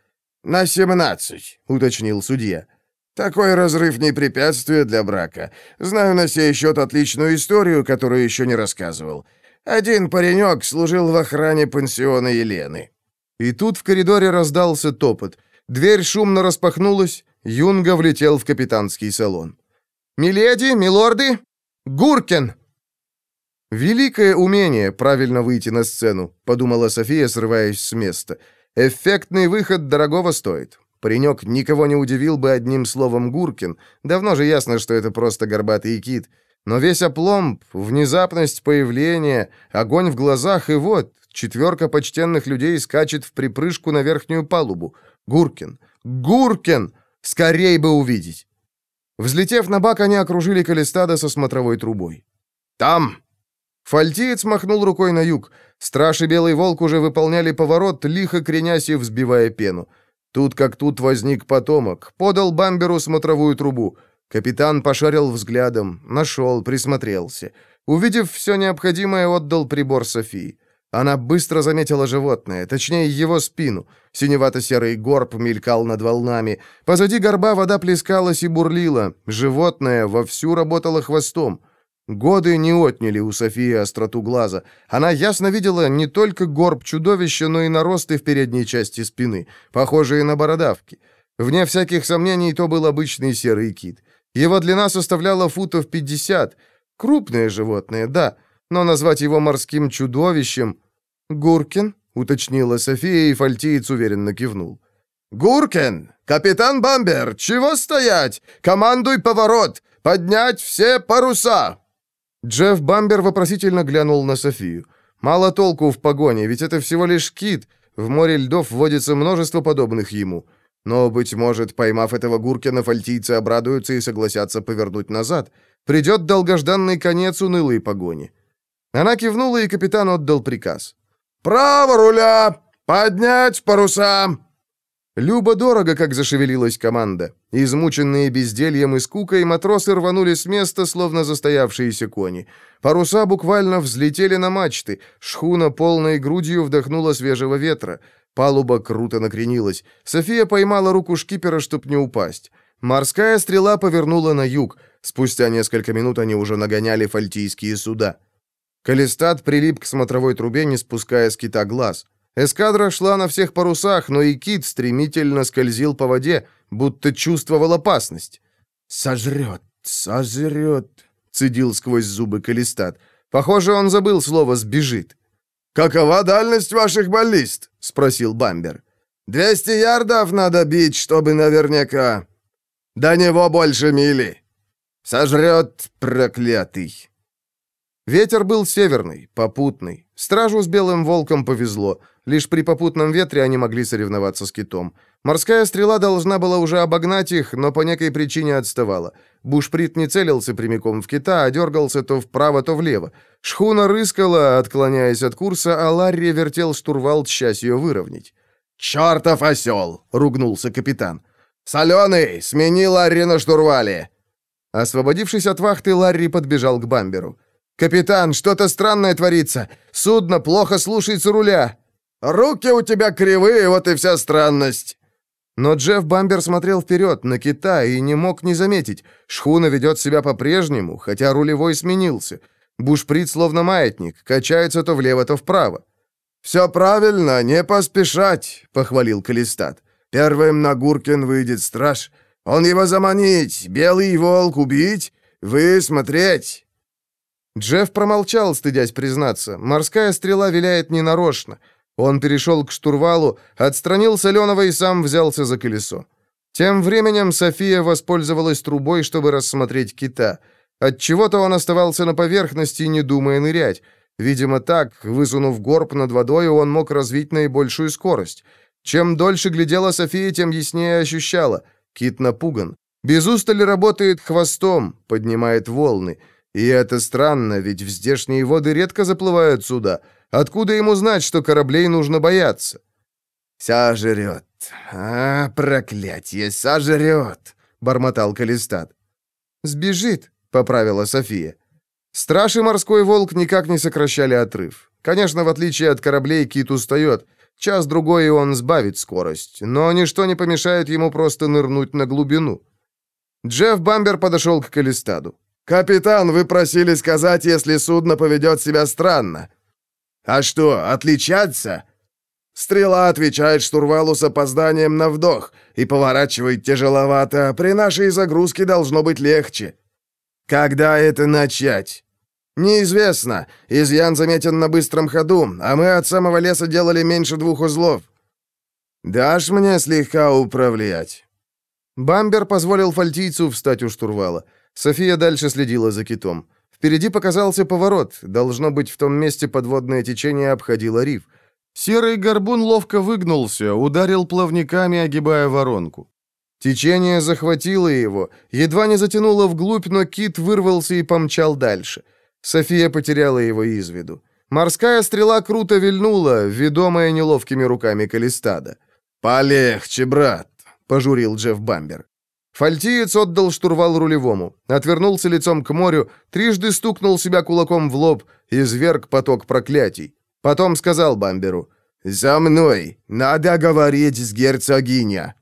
«На семнадцать», — уточнил судья. Такой разрыв не препятствие для брака. Знаю на сей счет отличную историю, которую еще не рассказывал. Один паренек служил в охране пансиона Елены». И тут в коридоре раздался топот. Дверь шумно распахнулась, Юнга влетел в капитанский салон. «Миледи, милорды! Гуркен!» «Великое умение правильно выйти на сцену», — подумала София, срываясь с места. «Эффектный выход дорогого стоит. Паренек никого не удивил бы одним словом Гуркин. Давно же ясно, что это просто горбатый кит. Но весь опломб, внезапность появления, огонь в глазах, и вот, четверка почтенных людей скачет в припрыжку на верхнюю палубу. Гуркин! Гуркин! Скорей бы увидеть! Взлетев на бак, они окружили Калистада со смотровой трубой. «Там!» Фальтиец махнул рукой на юг. Страж и Белый Волк уже выполняли поворот, лихо кренясь и взбивая пену. Тут как тут возник потомок, подал бамберу смотровую трубу. Капитан пошарил взглядом, нашел, присмотрелся. Увидев все необходимое, отдал прибор Софии. Она быстро заметила животное, точнее, его спину. Синевато-серый горб мелькал над волнами. Позади горба вода плескалась и бурлила. Животное вовсю работало хвостом. Годы не отняли у Софии остроту глаза. Она ясно видела не только горб чудовища, но и наросты в передней части спины, похожие на бородавки. Вне всяких сомнений, то был обычный серый кит. Его длина составляла футов 50. Крупное животное, да, но назвать его морским чудовищем... «Гуркин?» — уточнила София, и фальтиец уверенно кивнул. «Гуркин! Капитан Бамбер! Чего стоять? Командуй поворот! Поднять все паруса!» Джефф Бамбер вопросительно глянул на Софию. Мало толку в погоне, ведь это всего лишь кит. В море льдов водится множество подобных ему. Но, быть может, поймав этого Гуркина, фальтийцы обрадуются и согласятся повернуть назад. Придет долгожданный конец унылой погони. Она кивнула, и капитан отдал приказ. «Право руля! Поднять паруса!» Любо-дорого, как зашевелилась команда. Измученные бездельем и скукой, матросы рванули с места, словно застоявшиеся кони. Паруса буквально взлетели на мачты, шхуна полной грудью вдохнула свежего ветра. Палуба круто накренилась. София поймала руку шкипера, чтоб не упасть. Морская стрела повернула на юг. Спустя несколько минут они уже нагоняли фальтийские суда. Калистат прилип к смотровой трубе, не спуская с кита глаз. Эскадра шла на всех парусах, но и кит стремительно скользил по воде, будто чувствовал опасность. «Сожрет, сожрет», — цедил сквозь зубы Калистат. Похоже, он забыл слово «сбежит». «Какова дальность ваших баллист?» — спросил Бамбер. «Двести ярдов надо бить, чтобы наверняка. До него больше мили. Сожрет проклятый». Ветер был северный, попутный. Стражу с белым волком повезло. Лишь при попутном ветре они могли соревноваться с китом. Морская стрела должна была уже обогнать их, но по некой причине отставала. Бушприт не целился прямиком в кита, а дергался то вправо, то влево. Шхуна рыскала, отклоняясь от курса, а Ларри вертел штурвал, тщась ее выровнять. «Чертов осел!» — ругнулся капитан. «Соленый! Смени Ларри на штурвале!» Освободившись от вахты, Ларри подбежал к бамберу. «Капитан, что-то странное творится. Судно плохо слушается руля». «Руки у тебя кривые, вот и вся странность». Но Джефф Бамбер смотрел вперед, на Китай, и не мог не заметить. Шхуна ведет себя по-прежнему, хотя рулевой сменился. Бушприт словно маятник, качается то влево, то вправо. «Все правильно, не поспешать», — похвалил Калистат. «Первым на Гуркин выйдет страж. Он его заманить, белый волк убить, вы смотреть». Джефф промолчал, стыдясь признаться. Морская стрела виляет ненарочно. Он перешел к штурвалу, отстранил Соленого и сам взялся за колесо. Тем временем София воспользовалась трубой, чтобы рассмотреть кита. Отчего-то он оставался на поверхности, не думая нырять. Видимо, так, высунув горб над водой, он мог развить наибольшую скорость. Чем дольше глядела София, тем яснее ощущала. Кит напуган. Без устали работает хвостом, поднимает волны. И это странно, ведь в здешние воды редко заплывают суда. Откуда ему знать, что кораблей нужно бояться? «Сожрет! А, проклятье, сожрет!» — бормотал Калистат. «Сбежит», — поправила София. Страж и морской волк никак не сокращали отрыв. Конечно, в отличие от кораблей, кит устает. Час-другой, и он сбавит скорость. Но ничто не помешает ему просто нырнуть на глубину. Джефф Бамбер подошел к Калистаду. «Капитан, вы просили сказать, если судно поведет себя странно». «А что, отличаться?» Стрела отвечает штурвалу с опозданием на вдох и поворачивает тяжеловато. При нашей загрузке должно быть легче. Когда это начать? Неизвестно. Изъян заметен на быстром ходу, а мы от самого леса делали меньше двух узлов. Дашь мне слегка управлять? Бамбер позволил фальтийцу встать у штурвала. София дальше следила за китом. Впереди показался поворот. Должно быть, в том месте подводное течение обходило риф. Серый горбун ловко выгнулся, ударил плавниками, огибая воронку. Течение захватило его, едва не затянуло вглубь, но кит вырвался и помчал дальше. София потеряла его из виду. Морская стрела круто вильнула, ведомая неловкими руками Калистада. «Полегче, брат», — пожурил Джефф Бамбер. Фальтиец отдал штурвал рулевому, отвернулся лицом к морю, трижды стукнул себя кулаком в лоб, изверг поток проклятий. Потом сказал Бамберу, «За мной! Надо говорить с герцогиня!»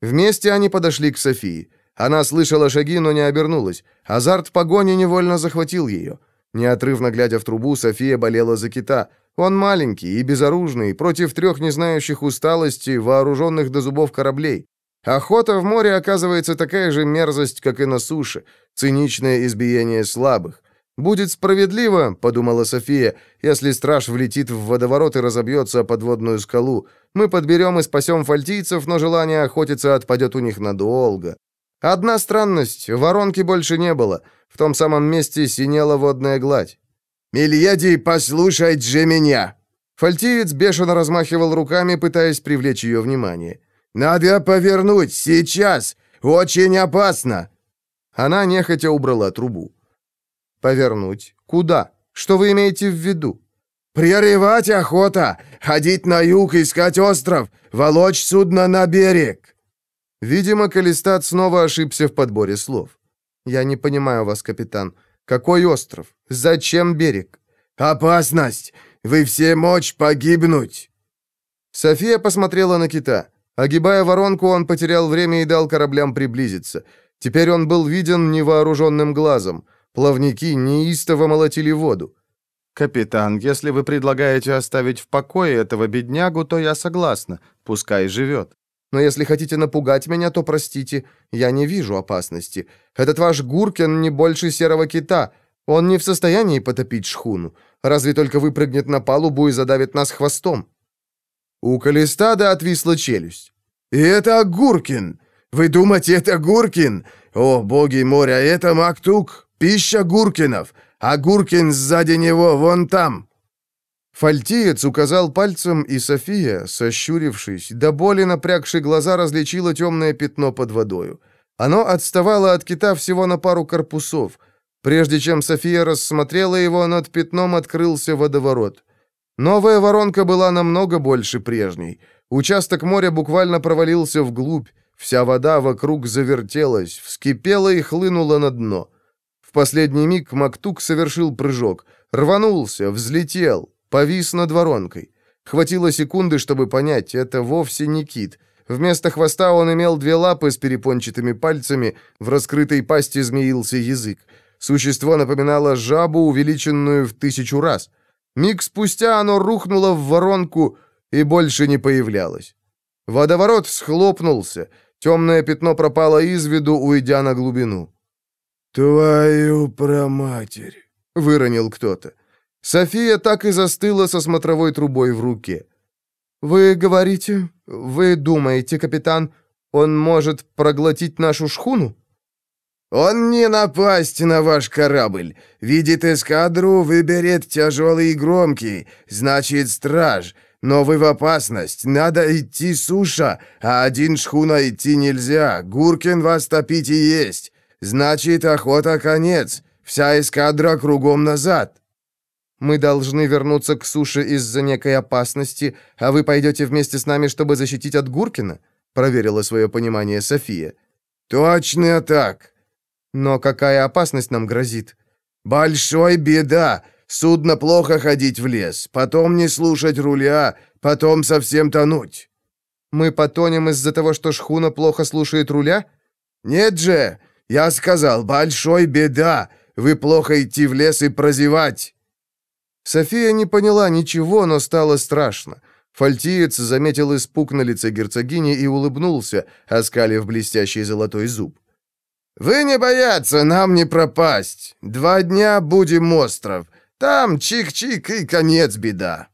Вместе они подошли к Софии. Она слышала шаги, но не обернулась. Азарт погони невольно захватил ее. Неотрывно глядя в трубу, София болела за кита. Он маленький и безоружный, против трех не знающих усталости, вооруженных до зубов кораблей. Охота в море оказывается такая же мерзость, как и на суше, циничное избиение слабых. «Будет справедливо», — подумала София, «если страж влетит в водоворот и разобьется о подводную скалу. Мы подберем и спасем фальтийцев, но желание охотиться отпадет у них надолго». Одна странность — воронки больше не было. В том самом месте синела водная гладь. «Мильеди, послушай же меня!» Фальтиец бешено размахивал руками, пытаясь привлечь ее внимание. «Надо повернуть, сейчас! Очень опасно!» Она нехотя убрала трубу. «Повернуть? Куда? Что вы имеете в виду?» «Прерывать охота! Ходить на юг, искать остров! Волочь судно на берег!» Видимо, Калистат снова ошибся в подборе слов. «Я не понимаю вас, капитан. Какой остров? Зачем берег?» «Опасность! Вы все мочь погибнуть!» София посмотрела на кита. Огибая воронку, он потерял время и дал кораблям приблизиться. Теперь он был виден невооруженным глазом. Плавники неистово молотили воду. «Капитан, если вы предлагаете оставить в покое этого беднягу, то я согласна. Пускай живет. Но если хотите напугать меня, то простите, я не вижу опасности. Этот ваш Гуркин не больше серого кита. Он не в состоянии потопить шхуну. Разве только выпрыгнет на палубу и задавит нас хвостом». У Калистада отвисла челюсть. «И это Гуркин! Вы думаете, это Гуркин? О, боги моря, это Мактук, пища Гуркинов, а Гуркин сзади него, вон там!» Фальтиец указал пальцем, и София, сощурившись, до боли напрягши глаза, различила темное пятно под водою. Оно отставало от кита всего на пару корпусов. Прежде чем София рассмотрела его, над пятном открылся водоворот. Новая воронка была намного больше прежней. Участок моря буквально провалился вглубь, вся вода вокруг завертелась, вскипела и хлынула на дно. В последний миг Мактук совершил прыжок, рванулся, взлетел, Повис над воронкой. Хватило секунды, чтобы понять, это вовсе не кит. Вместо хвоста он имел две лапы с перепончатыми пальцами, в раскрытой пасти змеился язык. Существо напоминало жабу, увеличенную в тысячу раз. Миг спустя оно рухнуло в воронку и больше не появлялось. Водоворот схлопнулся, темное пятно пропало из виду, уйдя на глубину. «Твою проматерь!» — выронил кто-то. София так и застыла со смотровой трубой в руке. «Вы говорите, вы думаете, капитан, он может проглотить нашу шхуну?» «Он не напасть на ваш корабль. Видит эскадру, выберет тяжелый и громкий. Значит, страж. Но вы в опасность. Надо идти суша, а один шхуна идти нельзя. Гуркин вас топить и есть. Значит, охота конец. Вся эскадра кругом назад». Мы должны вернуться к суше из-за некой опасности, а вы пойдете вместе с нами, чтобы защитить от Гуркина?» — проверила свое понимание София. «Точно так!» «Но какая опасность нам грозит?» «Большой беда! Судно плохо ходить в лес, потом не слушать руля, потом совсем тонуть». «Мы потонем из-за того, что шхуна плохо слушает руля?» «Нет же! Я сказал, большой беда! Вы плохо идти в лес и прозевать!» София не поняла ничего, но стало страшно. Фальтиец заметил испуг на лице герцогини и улыбнулся, оскалив блестящий золотой зуб. «Вы не бояться, нам не пропасть. Два дня будем остров. Там чик-чик и конец беда».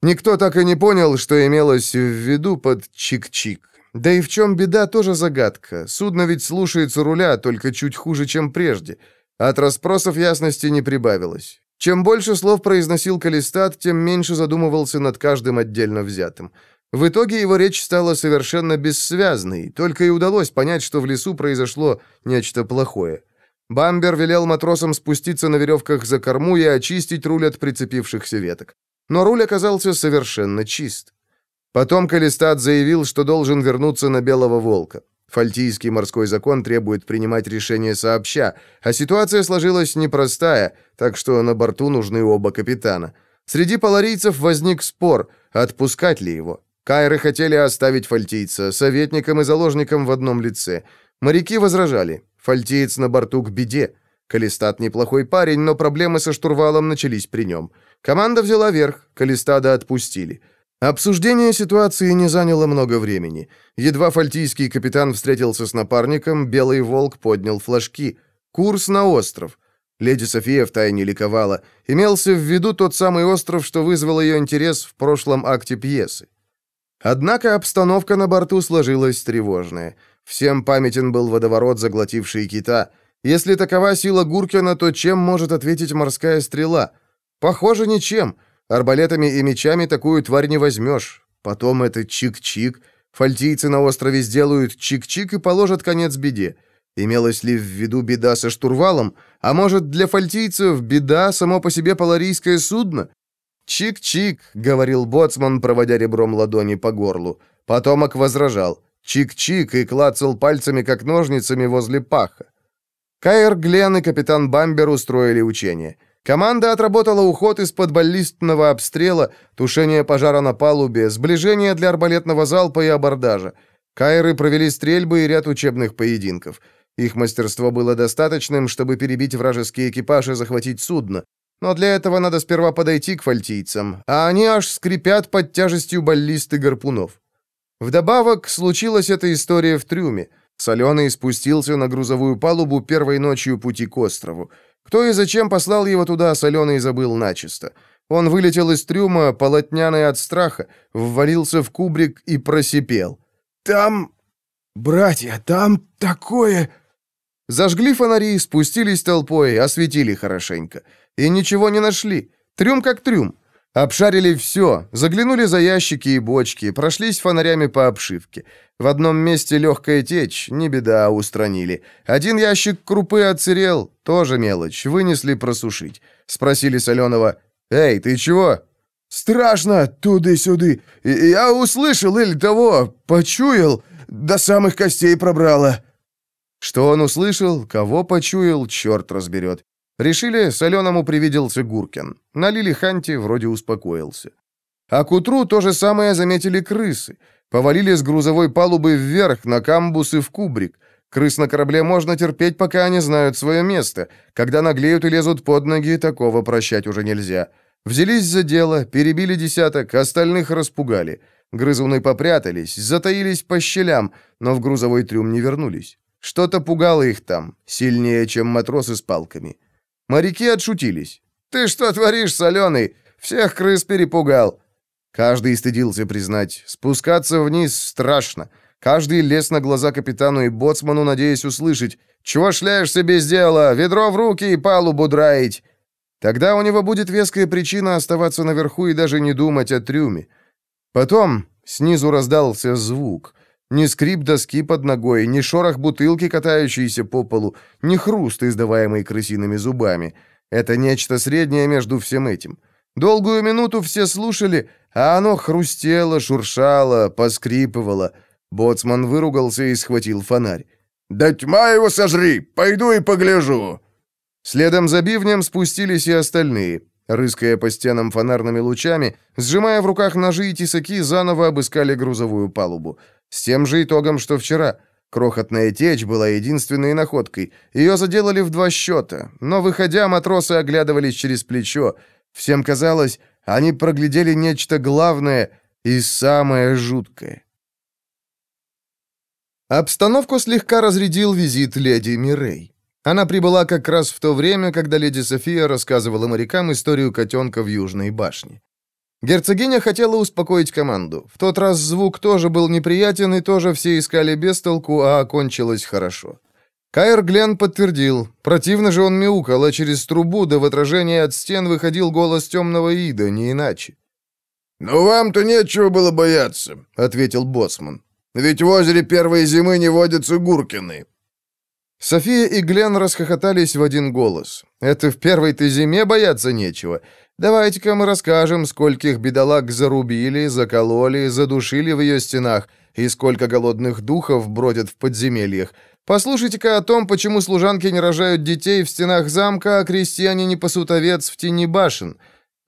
Никто так и не понял, что имелось в виду под чик-чик. Да и в чем беда, тоже загадка. Судно ведь слушается руля, только чуть хуже, чем прежде. От расспросов ясности не прибавилось. Чем больше слов произносил Калистат, тем меньше задумывался над каждым отдельно взятым. В итоге его речь стала совершенно бессвязной, только и удалось понять, что в лесу произошло нечто плохое. Бамбер велел матросам спуститься на веревках за корму и очистить руль от прицепившихся веток. Но руль оказался совершенно чист. Потом Калистат заявил, что должен вернуться на Белого Волка. Фальтийский морской закон требует принимать решения сообща, а ситуация сложилась непростая, так что на борту нужны оба капитана. Среди паларийцев возник спор, отпускать ли его. Кайры хотели оставить фальтийца советником и заложником в одном лице. Моряки возражали. Фальтиец на борту к беде. Калистат неплохой парень, но проблемы со штурвалом начались при нем. Команда взяла верх, Калистада отпустили. Обсуждение ситуации не заняло много времени. Едва фальтийский капитан встретился с напарником, Белый Волк поднял флажки. Курс на остров. Леди София втайне ликовала. Имелся в виду тот самый остров, что вызвал ее интерес в прошлом акте пьесы. Однако обстановка на борту сложилась тревожная. Всем памятен был водоворот, заглотивший кита. Если такова сила Гуркина, то чем может ответить морская стрела? Похоже, ничем. Арбалетами и мечами такую тварь не возьмешь. Потом это чик-чик. Фальтийцы на острове сделают чик-чик и положат конец беде. Имелась ли в виду беда со штурвалом? А может, для фальтийцев беда само по себе поларийское судно? «Чик-чик», — говорил боцман, проводя ребром ладони по горлу. Потомок возражал. «Чик-чик» и клацал пальцами, как ножницами, возле паха. Кайр Глен и капитан Бамбер устроили учение. Команда отработала уход из-под баллистного обстрела, тушение пожара на палубе, сближение для арбалетного залпа и абордажа. Кайры провели стрельбы и ряд учебных поединков. Их мастерство было достаточным, чтобы перебить вражеский экипаж и захватить судно. Но для этого надо сперва подойти к фальтийцам, а они аж скрипят под тяжестью баллист и гарпунов. Вдобавок, случилась эта история в трюме. Соленый спустился на грузовую палубу первой ночью пути к острову. Кто и зачем послал его туда, Соленый забыл начисто. Он вылетел из трюма, полотняный от страха, ввалился в кубрик и просипел. «Там... братья, там такое...» Зажгли фонари, спустились толпой, осветили хорошенько. И ничего не нашли. Трюм как трюм. Обшарили все, заглянули за ящики и бочки, прошлись фонарями по обшивке. В одном месте легкая течь, не беда, устранили. Один ящик крупы отсырел, тоже мелочь, вынесли просушить. Спросили Соленого, «Эй, ты чего?» «Страшно, туды-сюды. Я услышал или того, почуял, до самых костей пробрало». Что он услышал, кого почуял, черт разберет. Решили, соленому привиделся Гуркин. Налили Ханти, вроде успокоился. А к утру то же самое заметили крысы. Повалили с грузовой палубы вверх, на камбус и в кубрик. Крыс на корабле можно терпеть, пока они знают свое место. Когда наглеют и лезут под ноги, такого прощать уже нельзя. Взялись за дело, перебили десяток, остальных распугали. Грызуны попрятались, затаились по щелям, но в грузовой трюм не вернулись. Что-то пугало их там, сильнее, чем матросы с палками. Моряки отшутились. «Ты что творишь, соленый? Всех крыс перепугал!» Каждый стыдился признать. Спускаться вниз страшно. Каждый лез на глаза капитану и боцману, надеясь услышать. «Чего шляешься без дела? Ведро в руки и палубу драить!» Тогда у него будет веская причина оставаться наверху и даже не думать о трюме. Потом снизу раздался звук. Ни скрип доски под ногой, ни шорох бутылки, катающейся по полу, ни хруст, издаваемый крысиными зубами. Это нечто среднее между всем этим. Долгую минуту все слушали, а оно хрустело, шуршало, поскрипывало. Боцман выругался и схватил фонарь. «Да тьма его сожри! Пойду и погляжу!» Следом за бивнем спустились и остальные. Рыская по стенам фонарными лучами, сжимая в руках ножи и тесаки, заново обыскали грузовую палубу. С тем же итогом, что вчера. Крохотная течь была единственной находкой. Ее заделали в два счета, но, выходя, матросы оглядывались через плечо. Всем казалось, они проглядели нечто главное и самое жуткое. Обстановку слегка разрядил визит леди Мирей. Она прибыла как раз в то время, когда леди София рассказывала морякам историю котенка в Южной башне. Герцогиня хотела успокоить команду. В тот раз звук тоже был неприятен, и тоже все искали без толку, а окончилось хорошо. Кайр Глен подтвердил. Противно же он мяукал, а через трубу да в отражении от стен выходил голос темного Ида, не иначе. «Ну вам-то нечего было бояться», — ответил Боссман. «Ведь в озере первой зимы не водятся гуркины». София и Глен расхохотались в один голос. «Это в первой-то зиме бояться нечего. Давайте-ка мы расскажем, скольких бедолаг зарубили, закололи, задушили в ее стенах, и сколько голодных духов бродят в подземельях. Послушайте-ка о том, почему служанки не рожают детей в стенах замка, а крестьяне не пасут овец в тени башен.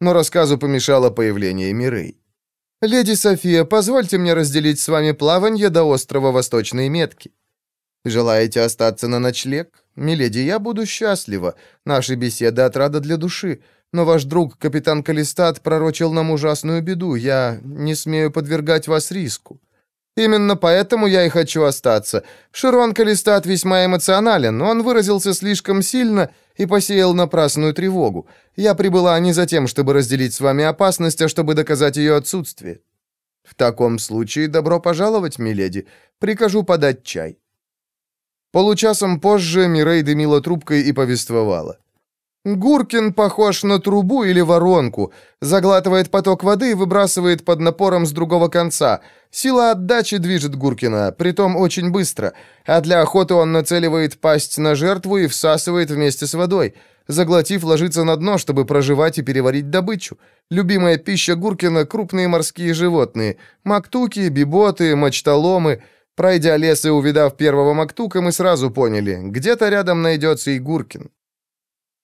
Но рассказу помешало появление Мирей. «Леди София, позвольте мне разделить с вами плаванье до острова Восточной Метки. Желаете остаться на ночлег? Миледи, я буду счастлива. Наши беседы отрада для души. Но ваш друг, капитан Калистат, пророчил нам ужасную беду. Я не смею подвергать вас риску. Именно поэтому я и хочу остаться. Широн Калистат весьма эмоционален, он выразился слишком сильно и посеял напрасную тревогу. Я прибыла не за тем, чтобы разделить с вами опасность, а чтобы доказать ее отсутствие. В таком случае добро пожаловать, миледи. Прикажу подать чай. Получасом позже Мирей дымила трубкой и повествовала. Гуркин похож на трубу или воронку. Заглатывает поток воды и выбрасывает под напором с другого конца. Сила отдачи движет Гуркина, притом очень быстро. А для охоты он нацеливает пасть на жертву и всасывает вместе с водой. Заглотив, ложится на дно, чтобы проживать и переварить добычу. Любимая пища Гуркина — крупные морские животные. Мактуки, биботы, мочтоломы. Пройдя лес и увидав первого мактука, мы сразу поняли, где-то рядом найдется и Гуркин.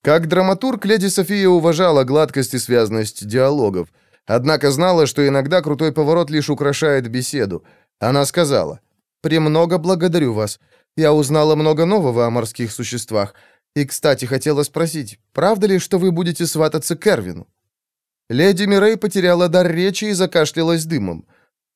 Как драматург, леди София уважала гладкость и связность диалогов, однако знала, что иногда крутой поворот лишь украшает беседу. Она сказала, «Премного благодарю вас. Я узнала много нового о морских существах. И, кстати, хотела спросить, правда ли, что вы будете свататься к Эрвину?» Леди Мирей потеряла дар речи и закашлялась дымом.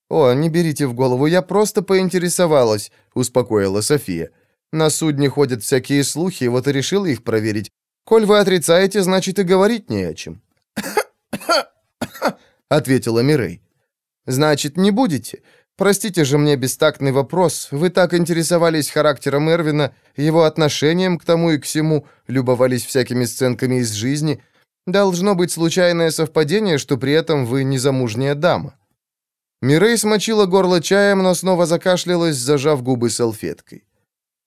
«О, не берите в голову, я просто поинтересовалась», — успокоила София. «На судне ходят всякие слухи, вот и решила их проверить. Коль вы отрицаете, значит и говорить не о чем. ответила Мирей. Значит, не будете? Простите же мне бестактный вопрос. Вы так интересовались характером Эрвина, его отношением к тому и к всему, любовались всякими сценками из жизни. Должно быть случайное совпадение, что при этом вы незамужняя дама. Мирей смочила горло чаем, но снова закашлялась, зажав губы салфеткой.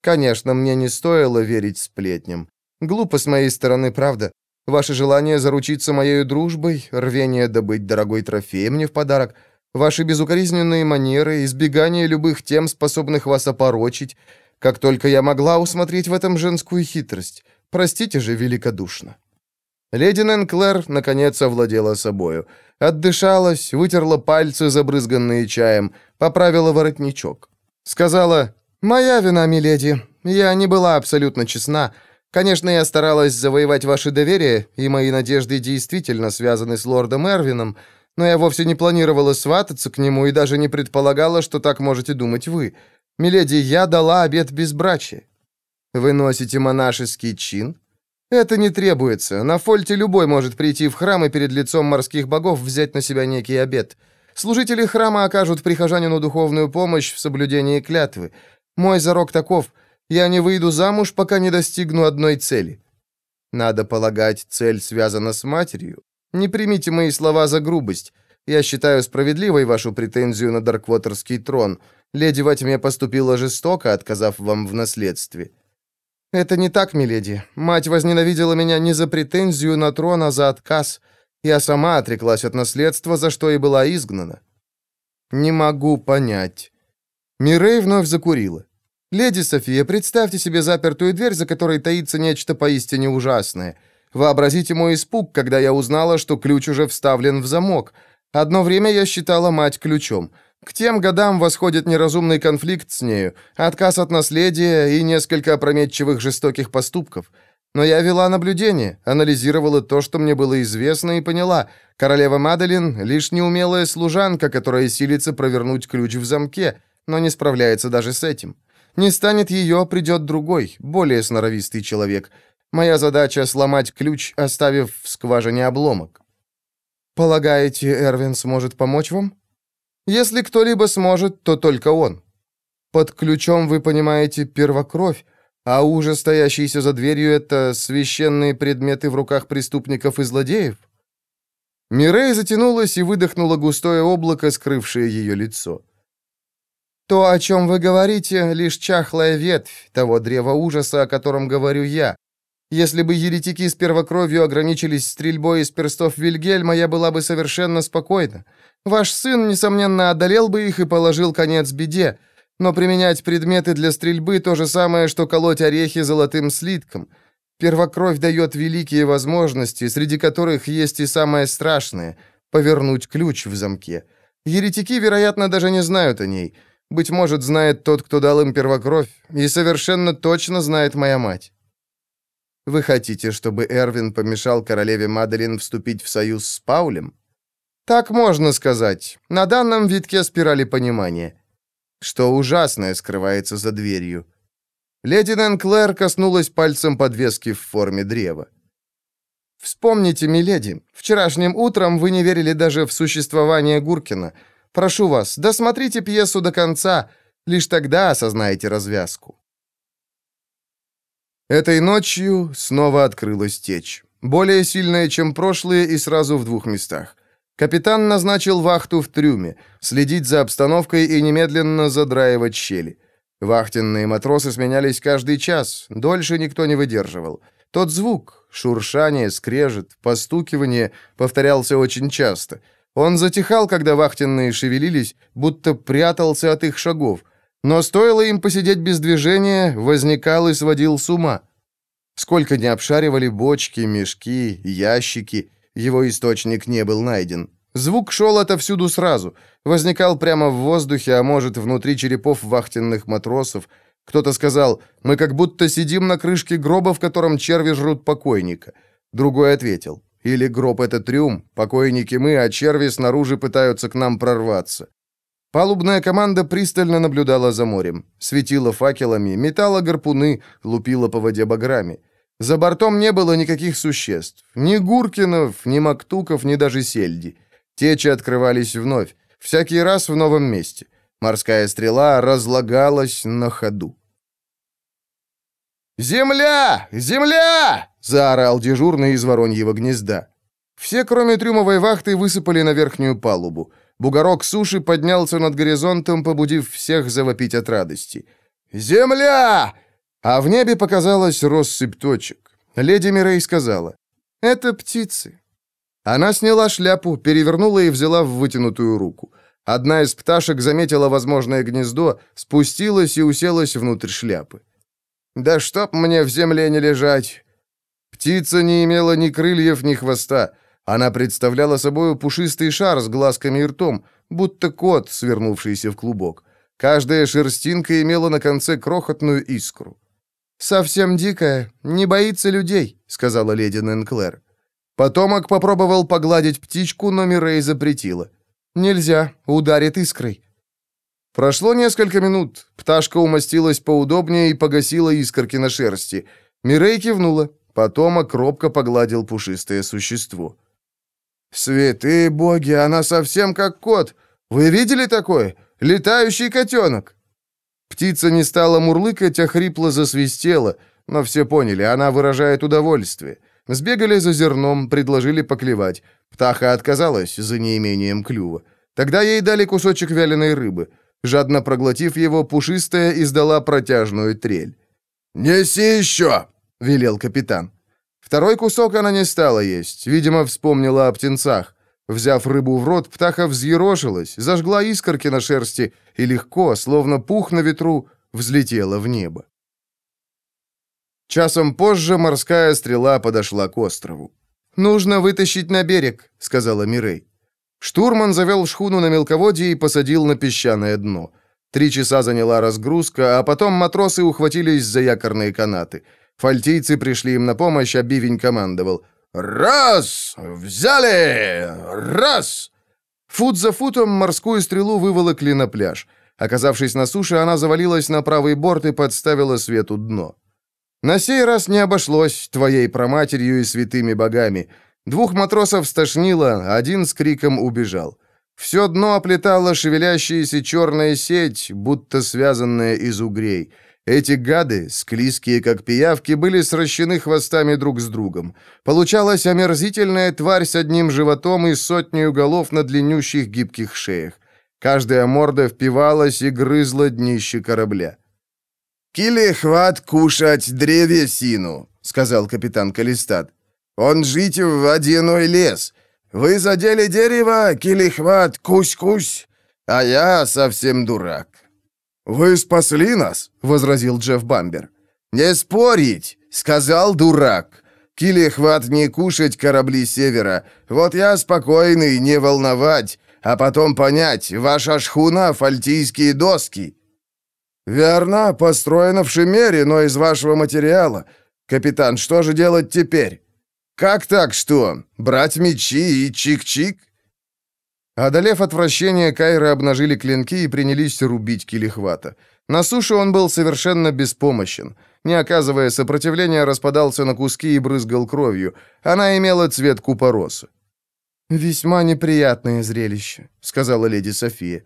Конечно, мне не стоило верить сплетням. Глупо с моей стороны, правда. Ваше желание заручиться моей дружбой, рвение добыть дорогой трофей мне в подарок, ваши безукоризненные манеры, избегание любых тем, способных вас опорочить. Как только я могла усмотреть в этом женскую хитрость. Простите же великодушно». Леди Нэнклер, наконец, овладела собою. Отдышалась, вытерла пальцы, забрызганные чаем, поправила воротничок. Сказала, «Моя вина, миледи. Я не была абсолютно честна. Конечно, я старалась завоевать ваше доверие, и мои надежды действительно связаны с лордом Эрвином, но я вовсе не планировала свататься к нему и даже не предполагала, что так можете думать вы. Миледи, я дала обет безбрачия. Вы носите монашеский чин? Это не требуется. На фольте любой может прийти в храм и перед лицом морских богов взять на себя некий обет. Служители храма окажут прихожанину духовную помощь в соблюдении клятвы. Мой зарок таков — я не выйду замуж, пока не достигну одной цели. Надо полагать, цель связана с матерью. Не примите мои слова за грубость. Я считаю справедливой вашу претензию на Дарквотерский трон. Леди во тьме поступила жестоко, отказав вам в наследстве. Это не так, миледи. Мать возненавидела меня не за претензию на трон, а за отказ. Я сама отреклась от наследства, за что и была изгнана. Не могу понять. Мирей вновь закурила. «Леди София, представьте себе запертую дверь, за которой таится нечто поистине ужасное. Вообразите мой испуг, когда я узнала, что ключ уже вставлен в замок. Одно время я считала мать ключом. К тем годам восходит неразумный конфликт с нею, отказ от наследия и несколько опрометчивых жестоких поступков. Но я вела наблюдение, анализировала то, что мне было известно, и поняла. Королева Маделин — лишь неумелая служанка, которая силится провернуть ключ в замке, но не справляется даже с этим. Не станет ее, придет другой, более сноровистый человек. Моя задача — сломать ключ, оставив в скважине обломок. Полагаете, Эрвин сможет помочь вам? Если кто-либо сможет, то только он. Под ключом вы понимаете первокровь, а ужас, стоящийся за дверью, это священные предметы в руках преступников и злодеев? Мирей затянулась и выдохнула густое облако, скрывшее ее лицо. То, о чем вы говорите, лишь чахлая ветвь того древа ужаса, о котором говорю я. Если бы еретики с первокровью ограничились стрельбой из перстов Вильгельма, я была бы совершенно спокойна. Ваш сын, несомненно, одолел бы их и положил конец беде. Но применять предметы для стрельбы то же самое, что колоть орехи золотым слитком. Первокровь дает великие возможности, среди которых есть и самое страшное — повернуть ключ в замке. Еретики, вероятно, даже не знают о ней — быть может, знает тот, кто дал им первокровь, и совершенно точно знает моя мать. Вы хотите, чтобы Эрвин помешал королеве Маделин вступить в союз с Паулем? Так можно сказать, на данном витке спирали понимания. Что ужасное скрывается за дверью. Леди Нэнклэр коснулась пальцем подвески в форме древа. «Вспомните, миледи, вчерашним утром вы не верили даже в существование Гуркина — Прошу вас, досмотрите пьесу до конца, лишь тогда осознаете развязку. Этой ночью снова открылась течь. Более сильная, чем прошлые, и сразу в двух местах. Капитан назначил вахту в трюме, следить за обстановкой и немедленно задраивать щели. Вахтенные матросы сменялись каждый час, дольше никто не выдерживал. Тот звук, шуршание, скрежет, постукивание, повторялся очень часто. Он затихал, когда вахтенные шевелились, будто прятался от их шагов. Но стоило им посидеть без движения, возникал и сводил с ума. Сколько не обшаривали бочки, мешки, ящики, его источник не был найден. Звук шел отовсюду сразу. Возникал прямо в воздухе, а может, внутри черепов вахтенных матросов. Кто-то сказал, мы как будто сидим на крышке гроба, в котором черви жрут покойника. Другой ответил, или гроб — это трюм, покойники мы, а черви снаружи пытаются к нам прорваться. Палубная команда пристально наблюдала за морем. Светила факелами, метала гарпуны, лупила по воде баграми. За бортом не было никаких существ. Ни Гуркинов, ни Мактуков, ни даже Сельди. Течи открывались вновь, всякий раз в новом месте. Морская стрела разлагалась на ходу. «Земля! Земля!» — заорал дежурный из вороньего гнезда. Все, кроме трюмовой вахты, высыпали на верхнюю палубу. Бугорок суши поднялся над горизонтом, побудив всех завопить от радости. «Земля!» А в небе показалась россыпь точек. Леди Мирей сказала, «Это птицы. Она сняла шляпу, перевернула и взяла в вытянутую руку. Одна из пташек заметила возможное гнездо, спустилась и уселась внутрь шляпы. «Да чтоб мне в земле не лежать!» Птица не имела ни крыльев, ни хвоста. Она представляла собой пушистый шар с глазками и ртом, будто кот, свернувшийся в клубок. Каждая шерстинка имела на конце крохотную искру. «Совсем дикая, не боится людей», — сказала леди Ненклер. Потомок попробовал погладить птичку, но Мирей запретила. «Нельзя, ударит искрой». Прошло несколько минут. Пташка умостилась поудобнее и погасила искорки на шерсти. Мирей кивнула. Потомок робко погладил пушистое существо. «Святые боги, она совсем как кот! Вы видели такое? Летающий котенок!» Птица не стала мурлыкать, а хрипло засвистела, но все поняли, она выражает удовольствие. Сбегали за зерном, предложили поклевать. Птаха отказалась за неимением клюва. Тогда ей дали кусочек вяленой рыбы. Жадно проглотив его, пушистая издала протяжную трель. «Неси еще!» — велел капитан. Второй кусок она не стала есть, видимо, вспомнила о птенцах. Взяв рыбу в рот, птаха взъерошилась, зажгла искорки на шерсти и легко, словно пух на ветру, взлетела в небо. Часом позже морская стрела подошла к острову. «Нужно вытащить на берег», — сказала Мирей. Штурман завел шхуну на мелководье и посадил на песчаное дно. Три часа заняла разгрузка, а потом матросы ухватились за якорные канаты. Фальтийцы пришли им на помощь, а Бивень командовал. «Раз! Взяли! Раз!» Фут за футом морскую стрелу выволокли на пляж. Оказавшись на суше, она завалилась на правый борт и подставила свету дно. На сей раз не обошлось твоей проматерью и святыми богами. Двух матросов стошнило, один с криком убежал. Все дно оплетала шевелящаяся черная сеть, будто связанная из угрей. Эти гады, склизкие как пиявки, были сращены хвостами друг с другом. Получалась омерзительная тварь с одним животом и сотней голов на длиннющих гибких шеях. Каждая морда впивалась и грызла днище корабля. «Кили хват кушать древесину», — сказал капитан Калистат. «Он жить в водяной лес. Вы задели дерево, кили хват кусь-кусь, а я совсем дурак». «Вы спасли нас», — возразил Джефф Бамбер. «Не спорить», — сказал дурак. «Кили хват не кушать корабли севера. Вот я спокойный, не волновать, а потом понять, ваша шхуна — фальтийские доски». «Верно, построено в Шимере, но из вашего материала. Капитан, что же делать теперь?» «Как так что? Брать мечи и чик-чик?» Одолев отвращение, Кайры обнажили клинки и принялись рубить килихвата. На суше он был совершенно беспомощен. Не оказывая сопротивления, распадался на куски и брызгал кровью. Она имела цвет купороса. «Весьма неприятное зрелище», — сказала леди София.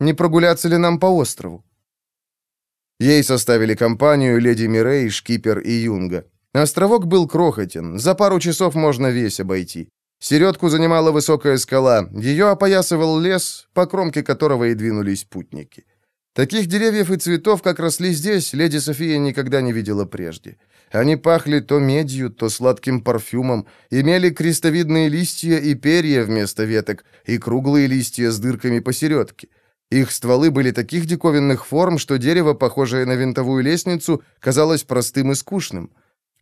«Не прогуляться ли нам по острову?» Ей составили компанию леди Мирей, Шкипер и Юнга. Островок был крохотен, за пару часов можно весь обойти. Середку занимала высокая скала, ее опоясывал лес, по кромке которого и двинулись путники. Таких деревьев и цветов, как росли здесь, леди София никогда не видела прежде. Они пахли то медью, то сладким парфюмом, имели крестовидные листья и перья вместо веток, и круглые листья с дырками посередке. Их стволы были таких диковинных форм, что дерево, похожее на винтовую лестницу, казалось простым и скучным.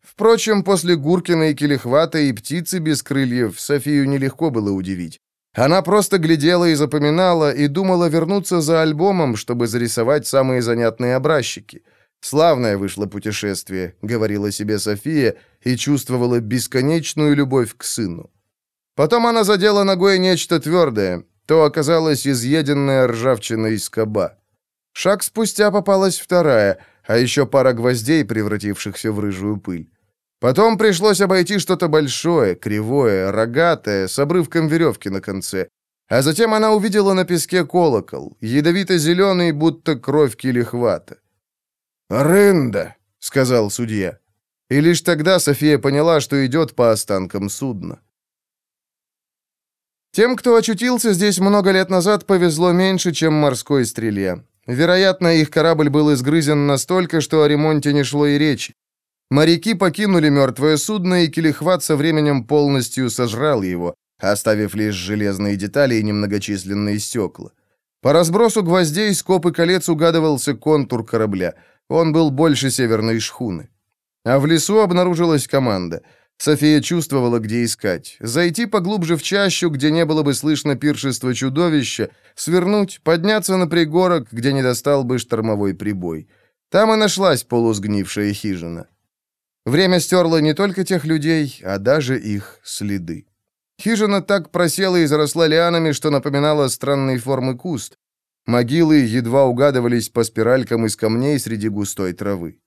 Впрочем, после Гуркина и Келехвата и птицы без крыльев Софию нелегко было удивить. Она просто глядела и запоминала, и думала вернуться за альбомом, чтобы зарисовать самые занятные образчики. «Славное вышло путешествие», — говорила себе София, и чувствовала бесконечную любовь к сыну. Потом она задела ногой нечто твердое, то оказалась изъеденная ржавчиной скоба. Шаг спустя попалась вторая, а еще пара гвоздей, превратившихся в рыжую пыль. Потом пришлось обойти что-то большое, кривое, рогатое, с обрывком веревки на конце. А затем она увидела на песке колокол, ядовито-зеленый, будто кровь килихвата. «Рында», — сказал судья. И лишь тогда София поняла, что идет по останкам судна. Тем, кто очутился здесь много лет назад, повезло меньше, чем морской стрелье. Вероятно, их корабль был изгрызен настолько, что о ремонте не шло и речи. Моряки покинули мертвое судно, и Келехват со временем полностью сожрал его, оставив лишь железные детали и немногочисленные стекла. По разбросу гвоздей, скоб и колец угадывался контур корабля. Он был больше северной шхуны. А в лесу обнаружилась команда — София чувствовала, где искать. Зайти поглубже в чащу, где не было бы слышно пиршества чудовища, свернуть, подняться на пригорок, где не достал бы штормовой прибой. Там и нашлась полусгнившая хижина. Время стерло не только тех людей, а даже их следы. Хижина так просела и заросла лианами, что напоминала странной формы куст. Могилы едва угадывались по спиралькам из камней среди густой травы.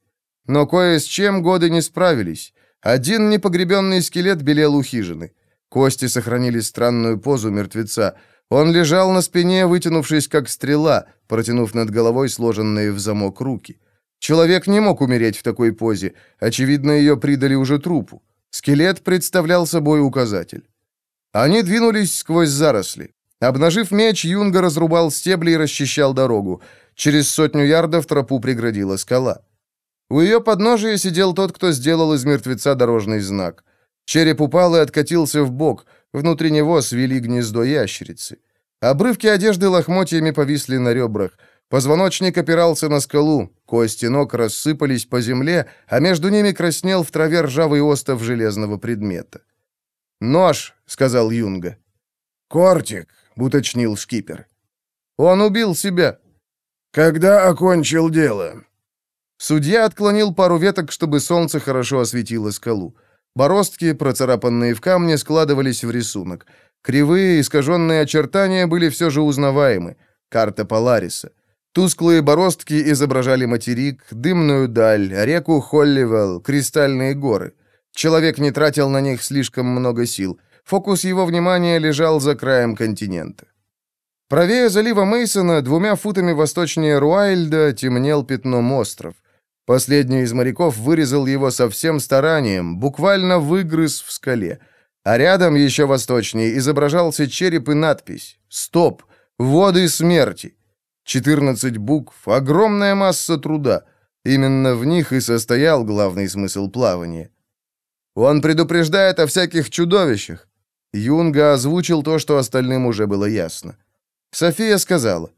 Но кое с чем годы не справились. Один непогребенный скелет белел у хижины. Кости сохранили странную позу мертвеца. Он лежал на спине, вытянувшись как стрела, протянув над головой сложенные в замок руки. Человек не мог умереть в такой позе. Очевидно, ее придали уже трупу. Скелет представлял собой указатель. Они двинулись сквозь заросли. Обнажив меч, Юнга разрубал стебли и расчищал дорогу. Через сотню ярдов тропу преградила скала. У ее подножия сидел тот, кто сделал из мертвеца дорожный знак. Череп упал и откатился в бок. Внутри него свели гнездо ящерицы. Обрывки одежды лохмотьями повисли на ребрах. Позвоночник опирался на скалу, кости ног рассыпались по земле, а между ними краснел в траве ржавый остов железного предмета. «Нож», — сказал Юнга. «Кортик», — уточнил шкипер. «Он убил себя». «Когда окончил дело?» Судья отклонил пару веток, чтобы солнце хорошо осветило скалу. Бороздки, процарапанные в камне, складывались в рисунок. Кривые, искаженные очертания были все же узнаваемы. Карта Полариса. Тусклые бороздки изображали материк, дымную даль, реку Холливелл, кристальные горы. Человек не тратил на них слишком много сил. Фокус его внимания лежал за краем континента. Правее залива Мейсона, двумя футами восточнее Руайльда, темнел пятном остров. Последний из моряков вырезал его со всем старанием, буквально выгрыз в скале. А рядом, еще восточнее, изображался череп и надпись «Стоп! Воды смерти!» 14 букв, огромная масса труда. Именно в них и состоял главный смысл плавания. Он предупреждает о всяких чудовищах. Юнга озвучил то, что остальным уже было ясно. София сказала,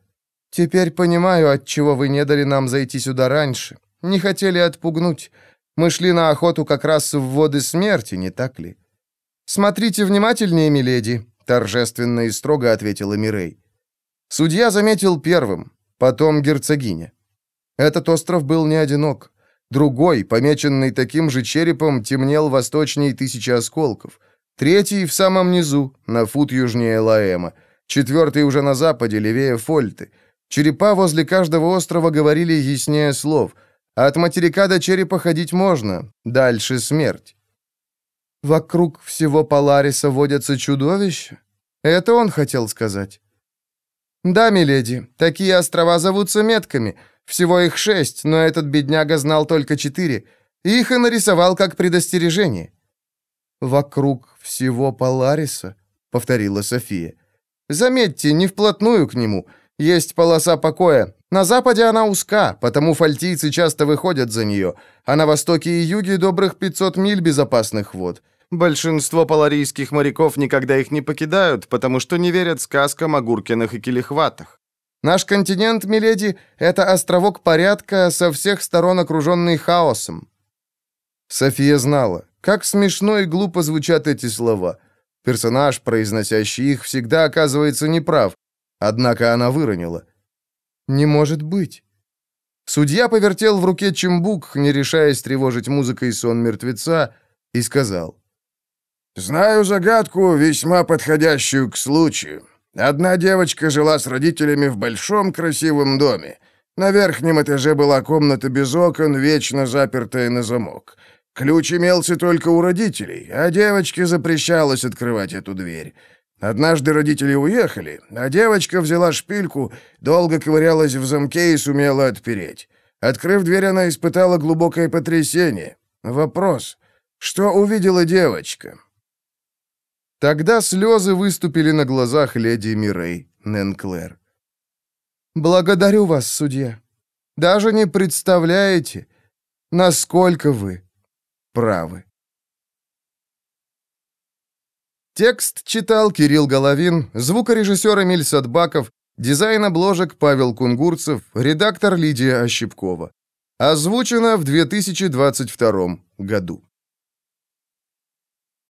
«Теперь понимаю, отчего вы не дали нам зайти сюда раньше. Не хотели отпугнуть. Мы шли на охоту как раз в воды смерти, не так ли? Смотрите внимательнее, миледи, торжественно и строго ответила Мирей. Судья заметил первым, потом герцогиня. Этот остров был не одинок. Другой, помеченный таким же черепом, темнел восточнее тысячи осколков. Третий в самом низу, на фут южнее Лаэма. Четвертый уже на западе, левее Фольты. Черепа возле каждого острова говорили яснее слов. От материка до черепа ходить можно, дальше смерть. Вокруг всего Полариса водятся чудовища? Это он хотел сказать. Да, миледи, такие острова зовутся метками. Всего их шесть, но этот бедняга знал только четыре. Их и нарисовал как предостережение. «Вокруг всего Полариса», — повторила София. «Заметьте, не вплотную к нему. Есть полоса покоя. На западе она узка, потому фальтийцы часто выходят за нее, а на востоке и юге добрых 500 миль безопасных вод. Большинство поларийских моряков никогда их не покидают, потому что не верят сказкам о Гуркинах и Келихватах. Наш континент, миледи, это островок порядка, со всех сторон окруженный хаосом». София знала, как смешно и глупо звучат эти слова. Персонаж, произносящий их, всегда оказывается неправ. Однако она выронила. «Не может быть». Судья повертел в руке чембук, не решаясь тревожить музыкой сон мертвеца, и сказал. «Знаю загадку, весьма подходящую к случаю. Одна девочка жила с родителями в большом красивом доме. На верхнем этаже была комната без окон, вечно запертая на замок. Ключ имелся только у родителей, а девочке запрещалось открывать эту дверь. Однажды родители уехали, а девочка взяла шпильку, долго ковырялась в замке и сумела отпереть. Открыв дверь, она испытала глубокое потрясение. Вопрос, что увидела девочка? Тогда слезы выступили на глазах леди Мирей Ненклер. «Благодарю вас, судья. Даже не представляете, насколько вы правы». Текст читал Кирилл Головин, звукорежиссер Эмиль Садбаков, дизайн обложек Павел Кунгурцев, редактор Лидия Ощепкова. Озвучено в 2022 году.